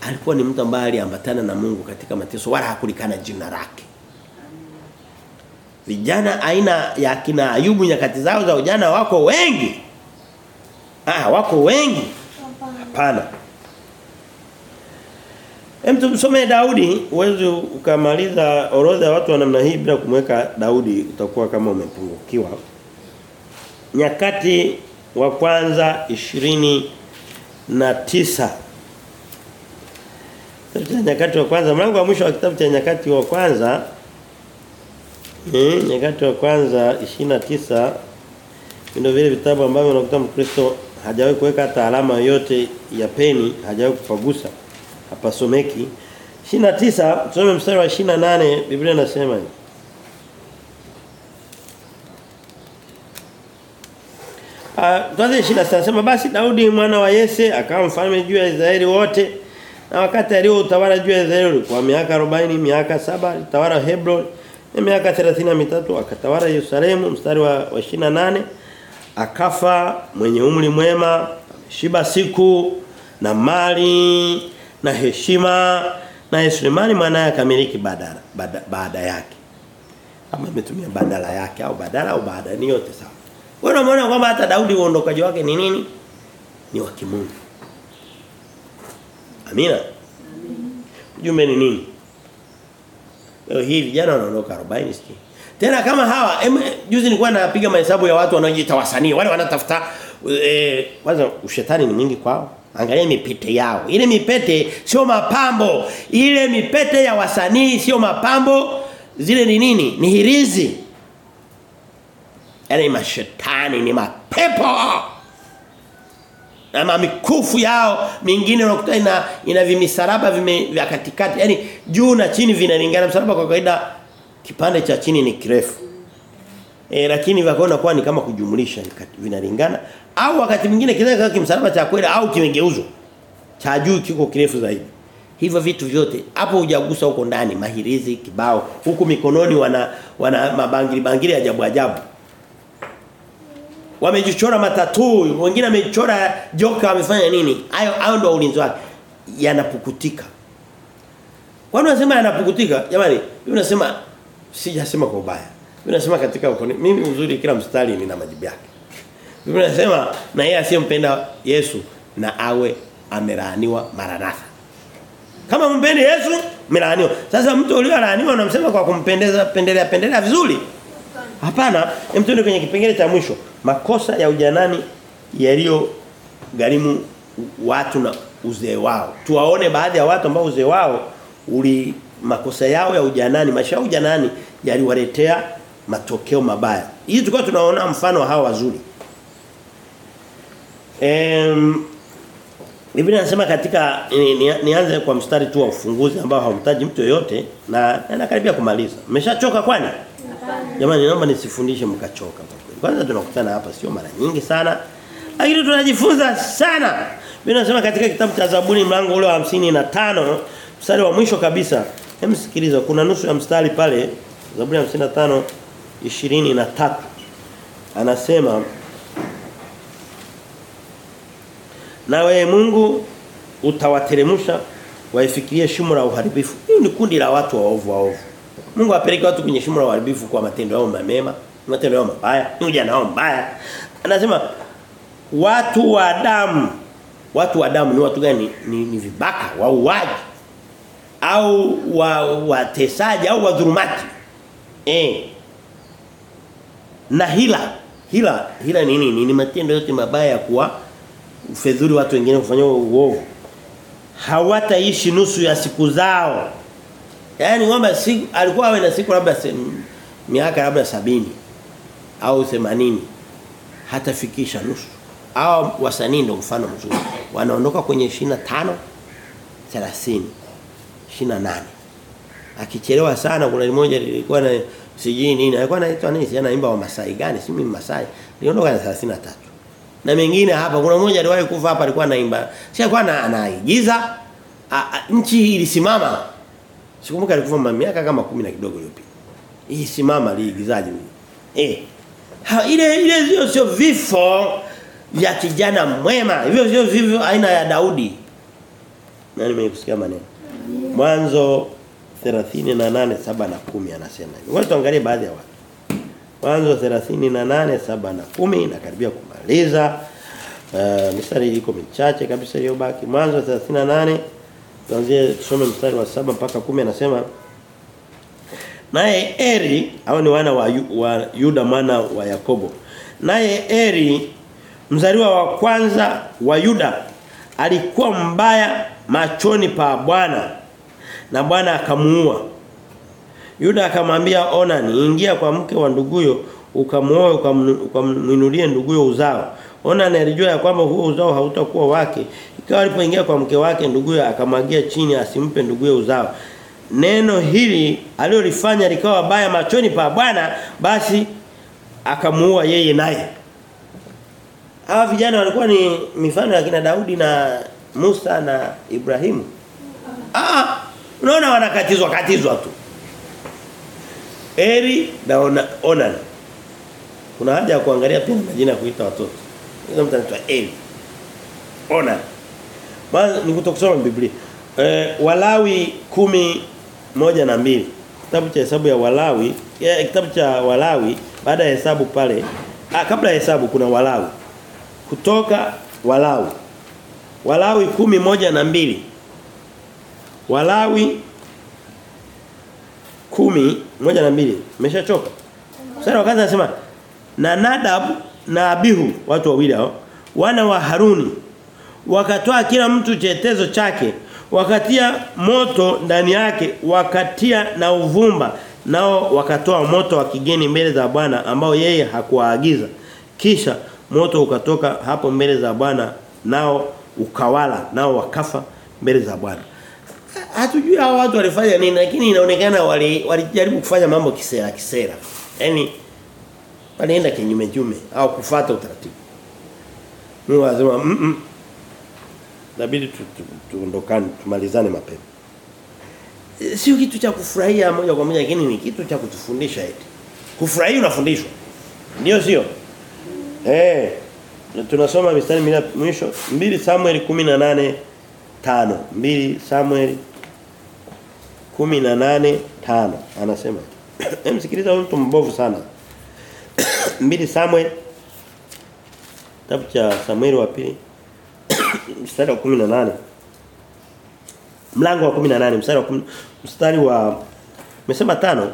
Alikuwa ni mtu ambaye aliambatana na Mungu katika mateso wala hakulikana jina lake. Vijana aina ya kina Ayubu nyakati zao za ujana wako wengi. Ah wako wengi. Hapana. Hem tumsome Daudi. Uweze ukamaliza orodha ya watu wa namna hii bila kumweka Daudi utakuwa kama umepungukiwa. Nyakati wa kwanza ishirini na tisa. Nyakati wa kwanza mlango wa mwisho wa kitabu cha nyakati wa kwanza. Eh nyakati wa kwanza 29 ndio vile vitabu ambavyo unakuta Mkristo hajawahi kuweka hata alama yote ya peni hajawahi kupagusa hapasomeki. 29 tusome mstari wa 28 Biblia inasema hivi Ah tuanze 26 anasema basi Daudi mwana wa Yese akawa mfalme juu ya Israeli wote. Na wakati alio utawala juu ya Israeli kwa miaka 40 miaka saba alitawala Hebron na miaka 33 akatawala Yerusalemu mstari wa, wa 28 akafa mwenye umri mwema ameshiba siku na mali na heshima na Sulemani mwanae akamiliki badala baada, baada yake. Kama ametumia badala yake au badala au baada ni yote sawa wewe unaona kwamba hata Daudi uondokaji wake ni nini ni wa kimungu Amina ujumbe ni nini leo hii vijana wanaondoka 40 siki tena kama hawa em, juzi nilikuwa napiga mahesabu ya watu wanaojiita wasanii wale wanatafuta eh kwanza ushetani ni mwingi kwao Angalia mipete yao. Ile mipete sio mapambo. Ile mipete ya wasanii sio mapambo. Zile ni nini? Ni hirizi. Yale mashetani ni mapepo. Na mikufu yao mingine unakuta ina ina vimisaraba vime vya katikati. Yani juu na chini vinalingana. Msalaba kwa kawaida kipande cha chini ni kirefu. E, lakini vakaona kwa ni kama kujumlisha vinalingana. Au wakati mwingine kinaweza kuwa kimsalaba cha kweli au kimegeuzwa. Cha juu kiko kirefu zaidi. Hivyo vitu vyote hapo hujagusa huko ndani. Mahirizi kibao. Huku mikononi wana wana mabangili bangili ajabu ajabu wamejichora matatu wengine wamechora joka wamefanya nini? Hayo hayo ndio ulinzi wake. Yanapukutika. Wanu wanasema yanapukutika? Jamani mimi nasema sijasema kwa ubaya. Mimi nasema katika ukoni mimi uzuri kila mstari nina majibu yake. Mimi nasema na yeye asiyempenda Yesu na awe amelaaniwa maranatha. Kama mpendi Yesu melaaniwa. Sasa mtu uliyolaaniwa unamsema kwa kumpendeza pendelea pendelea vizuri? Hapana, mtuende kwenye kipengele cha mwisho. Makosa ya ujanani yaliyo gharimu watu na uzee wao. Tuwaone baadhi ya watu ambao uzee wao uli makosa yao ya ujanani, maisha ujanani yaliwaletea matokeo mabaya. Hii tulikuwa tunaona mfano wa hawa wazuri. Em Biblia inasema katika ni, ni, nianze kwa mstari tu wa ufunguzi ambao haumtaji mtu yoyote na nakaribia kumaliza. Mmeshachoka kwani? Jamani naomba nisifundishe mkachoka. Kwanza tunakutana hapa sio mara nyingi sana. Lakini tunajifunza sana. Mimi nasema katika kitabu cha Zaburi mlango ule wa hamsini na tano mstari wa mwisho kabisa. Hem sikiliza kuna nusu ya mstari pale Zaburi ya 55 23. Anasema na wewe Mungu utawateremsha waifikirie shimo la uharibifu. Hii ni kundi la watu waovu waovu. Mungu apeleke watu kwenye shimo la uharibifu kwa matendo yao mema, matendo yao mabaya, ni ujana mbaya. Anasema watu wa damu, watu wa damu ni watu gani? Ni, ni vibaka, wauaji au wa watesaji au wadhulumati. Eh. Na hila, hila, hila ni nini? Ni matendo yote mabaya ya kuwa ufedhuri watu wengine kufanya uovu. Hawataishi nusu ya siku zao. Yaani siku alikuwa awe na siku labda miaka labda sabini au 80 hatafikisha nusu. Au wasanii ndio mfano mzuri. Wanaondoka kwenye 25 30 28. Akichelewa sana kuna mmoja lilikuwa na sijui nini alikuwa anaitwa nini anaimba wa Masai gani si mimi Masai niliondoka na 33 na mengine hapa kuna mmoja aliwahi kufa hapa alikuwa anaimba si alikuwa anaigiza nchi ilisimama sikumbuka alikufa miaka kama 10 na kidogo iliyopita hii simama liigizaji eh ha, ile ile sio sio vifo vya kijana mwema. Hivyo sio vivyo aina ya Daudi. Na nimekusikia maneno? Mwanzo 38 7 na 10 anasema hivi. Tuangalie baadhi ya watu. Mwanzo 38 7 na 10 na karibia kumaliza. Uh, mistari iko michache kabisa iliyobaki. Mwanzo 38 tuanzie tusome mstari wa saba mpaka 10 anasema Naye Eri au ni wana wa, wa Yuda mwana wa Yakobo. Naye Eri mzaliwa wa kwanza wa Yuda alikuwa mbaya machoni pa Bwana na Bwana akamuua. Yuda akamwambia Onani ingia kwa mke wa nduguyo ukamuoe ukamwinulie nduguyo uzao. Onani alijua ya kwamba huo uzao hautakuwa wake. Ikawa alipoingia kwa mke wake nduguyo akamwagia chini asimpe nduguyo uzao. Neno hili alilolifanya likawa baya machoni pa Bwana basi akamuua yeye naye. Hawa vijana walikuwa ni mifano ya kina Daudi na Musa na Ibrahimu. Ah, unaona wanakatizwa katizwa tu. Eri na ona, Onan. Kuna haja ya kuangalia pia majina ya kuita watoto. Kila mtu Eri. Onan. Basi nikutokusoma Biblia. Eh Walawi kumi moja na mbili Kitabu cha hesabu ya Walawi, ya, kitabu cha Walawi baada ya hesabu pale, ah kabla ya hesabu kuna Walawi. Kutoka Walawi. Walawi kumi moja na mbili Walawi kumi moja na mbili Umeshachoka? Sasa wakati anasema na Nadab na Abihu watu wawili hao wana wa Haruni wakatoa kila mtu chetezo chake wakatia moto ndani yake wakatia na uvumba nao wakatoa moto wa kigeni mbele za Bwana ambao yeye hakuwaagiza kisha moto ukatoka hapo mbele za Bwana nao ukawala nao wakafa mbele za Bwana. Hatujui hao watu walifanya nini lakini inaonekana wali walijaribu kufanya mambo kisera kisera. yani walienda kinyume jume au kufuata utaratibu. Mungu anasema mm -mm. Inabidi tuondokane tu, tu, tumalizane mapema. Sio kitu cha kufurahia moja kwa moja lakini ni kitu cha kutufundisha eti. Kufurahia unafundishwa. Ndio sio? Eh. Tunasoma mistari mwisho 2 Samuel 18 5. 2 Samuel 18 5 anasema. [CLEARS THROAT] Emsikiliza huyu mtu mbovu sana. [CLEARS THROAT] 2 Samuel Kitabu cha Samuel wa pili [COUGHS] mstari wa 18. Mlango wa 18 mstari wa 10 mstari wa umesema tano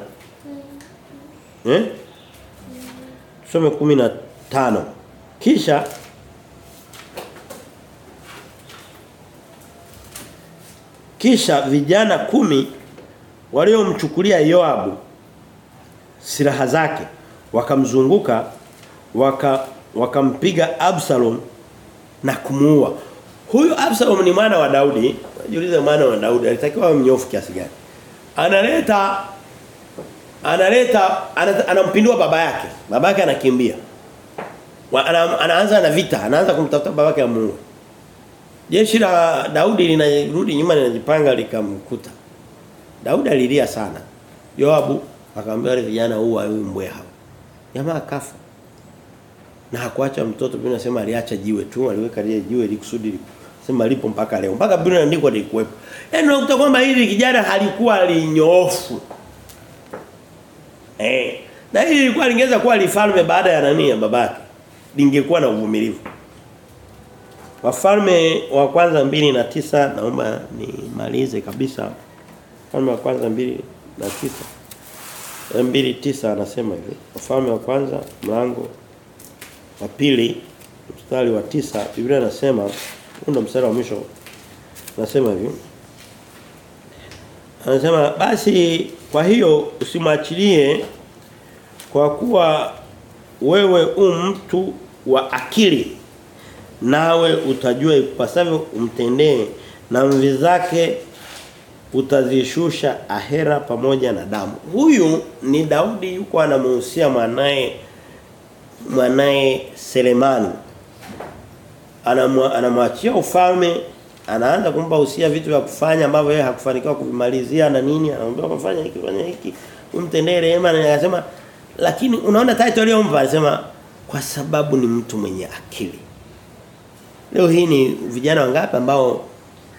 Eh? Tusome 15. Kisha Kisha vijana kumi waliomchukulia Yoabu silaha zake wakamzunguka waka wakampiga Absalom na kumuua. Huyu Absalom ni mwana wa Daudi. Jiulize mwana wa Daudi alitakiwa mnyofu kiasi gani? Analeta analeta anampindua baba yake. Baba yake anakimbia. Ana, anaanza na vita, anaanza kumtafuta baba yake amuue. Jeshi la Daudi linarudi nyuma linajipanga likamkuta. Daudi alilia sana. Yoabu akamwambia vijana huwa huyu mbweha. Jamaa akafa. Na hakuacha mtoto Biblia inasema aliacha jiwe tu, aliweka lile jiwe ili kusudi sema lipo mpaka leo. Mpaka Biblia inaandikwa lilikuwepo. Yaani unakuta kwamba hili kijana halikuwa linyoofu. Eh. Na hili lilikuwa lingeweza kuwa lifalme baada ya nani ya babake. Lingekuwa na uvumilivu. Wafalme wa kwanza mbili na tisa naomba nimalize kabisa. Wafalme wa kwanza mbili na tisa mbili tisa anasema hivi. Wafalme wa kwanza mlango wa pili mstari wa tisa Biblia inasema ndo mstari wa mwisho nasema hivi. Anasema basi kwa hiyo usimwachilie kwa kuwa wewe u mtu wa akili nawe utajua ipasavyo umtendee na mvi zake utazishusha ahera pamoja na damu. Huyu ni Daudi yuko anamuhusia mwanae mwanae Selemani. Anamwachia ufalme, anaanza kumpa usia vitu vya kufanya ambavyo yeye hakufanikiwa kuvimalizia na nini, anamwambia kufanya hiki fanya hiki, umtendee rehema na anasema lakini unaona title aliyompa anasema kwa sababu ni mtu mwenye akili. Leo hii ni vijana wangapi ambao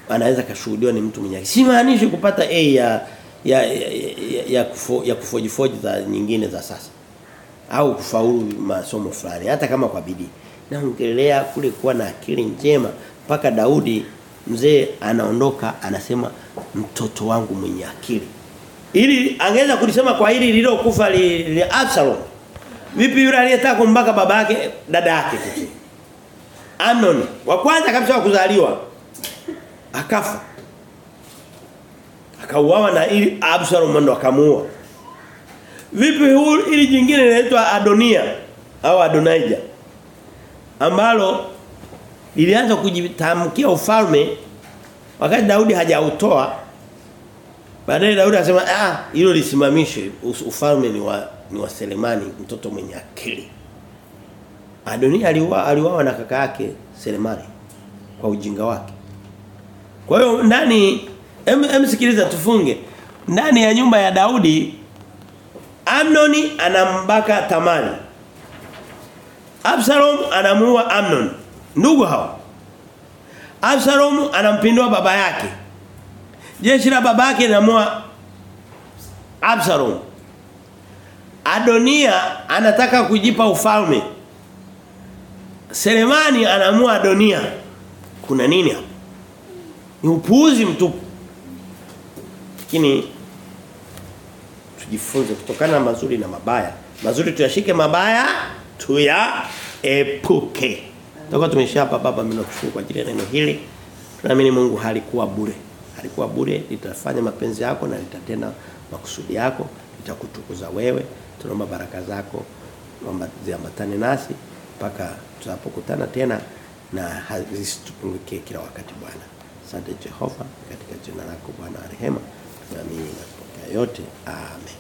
anaweza kashuhudiwa ni mtu mwenye akili. Simaanishi kupata A ya ya ya, ya, ya, kufo, ya kufojifoji za nyingine za sasa. Au kufaulu masomo fulani hata kama kwa bidii. Na Naongelea kule kuwa na akili njema mpaka Daudi mzee anaondoka anasema mtoto wangu mwenye akili. Ili angeza kulisema kwa hili lililokufa li, li Absalom. Vipi yule aliyetaka kumbaka babake dada yake tu. Amnon wa kwanza kabisa wa kuzaliwa akafa. Akauawa na ili Absalom ndo akamuua. Vipi ili jingine linaitwa Adonia au Adonaija ambalo lilianza kujitamkia ufalme wakati Daudi hajautoa. Baadaye Daudi asema ah hilo lisimamishwe. Ufalme ni wa ni wa Selemani mtoto mwenye akili. Adonia aliuawa aliuawa na kaka yake Selemani kwa ujinga wake. Kwa hiyo ndani em, em sikiliza tufunge. Ndani ya nyumba ya Daudi Amnoni anambaka Tamari. Absalom anamuua Amnon ndugu hao. Absalom anampindua baba yake. Jeshi la baba yake linamua Absalom. Adonia anataka kujipa ufalme. Selemani anamua Adonia. Kuna nini hapo ni upuuzi mtupu. Lakini tujifunze kutokana na mazuri na mabaya mazuri tuyashike mabaya tuyaepuke Toka tumesha hapa baba mimi nakushukuru kwa ajili ya neno hili. Tunaamini Mungu halikuwa bure. Halikuwa bure, litafanya mapenzi yako na litatenda makusudi yako, litakutukuza wewe. Tunaomba baraka zako, naomba ziambatane nasi mpaka tunapokutana tena na zisitupungukie kila wakati Bwana. Asante Jehova katika jina lako Bwana wa rehema. Tunaamini na kupokea yote. Amen.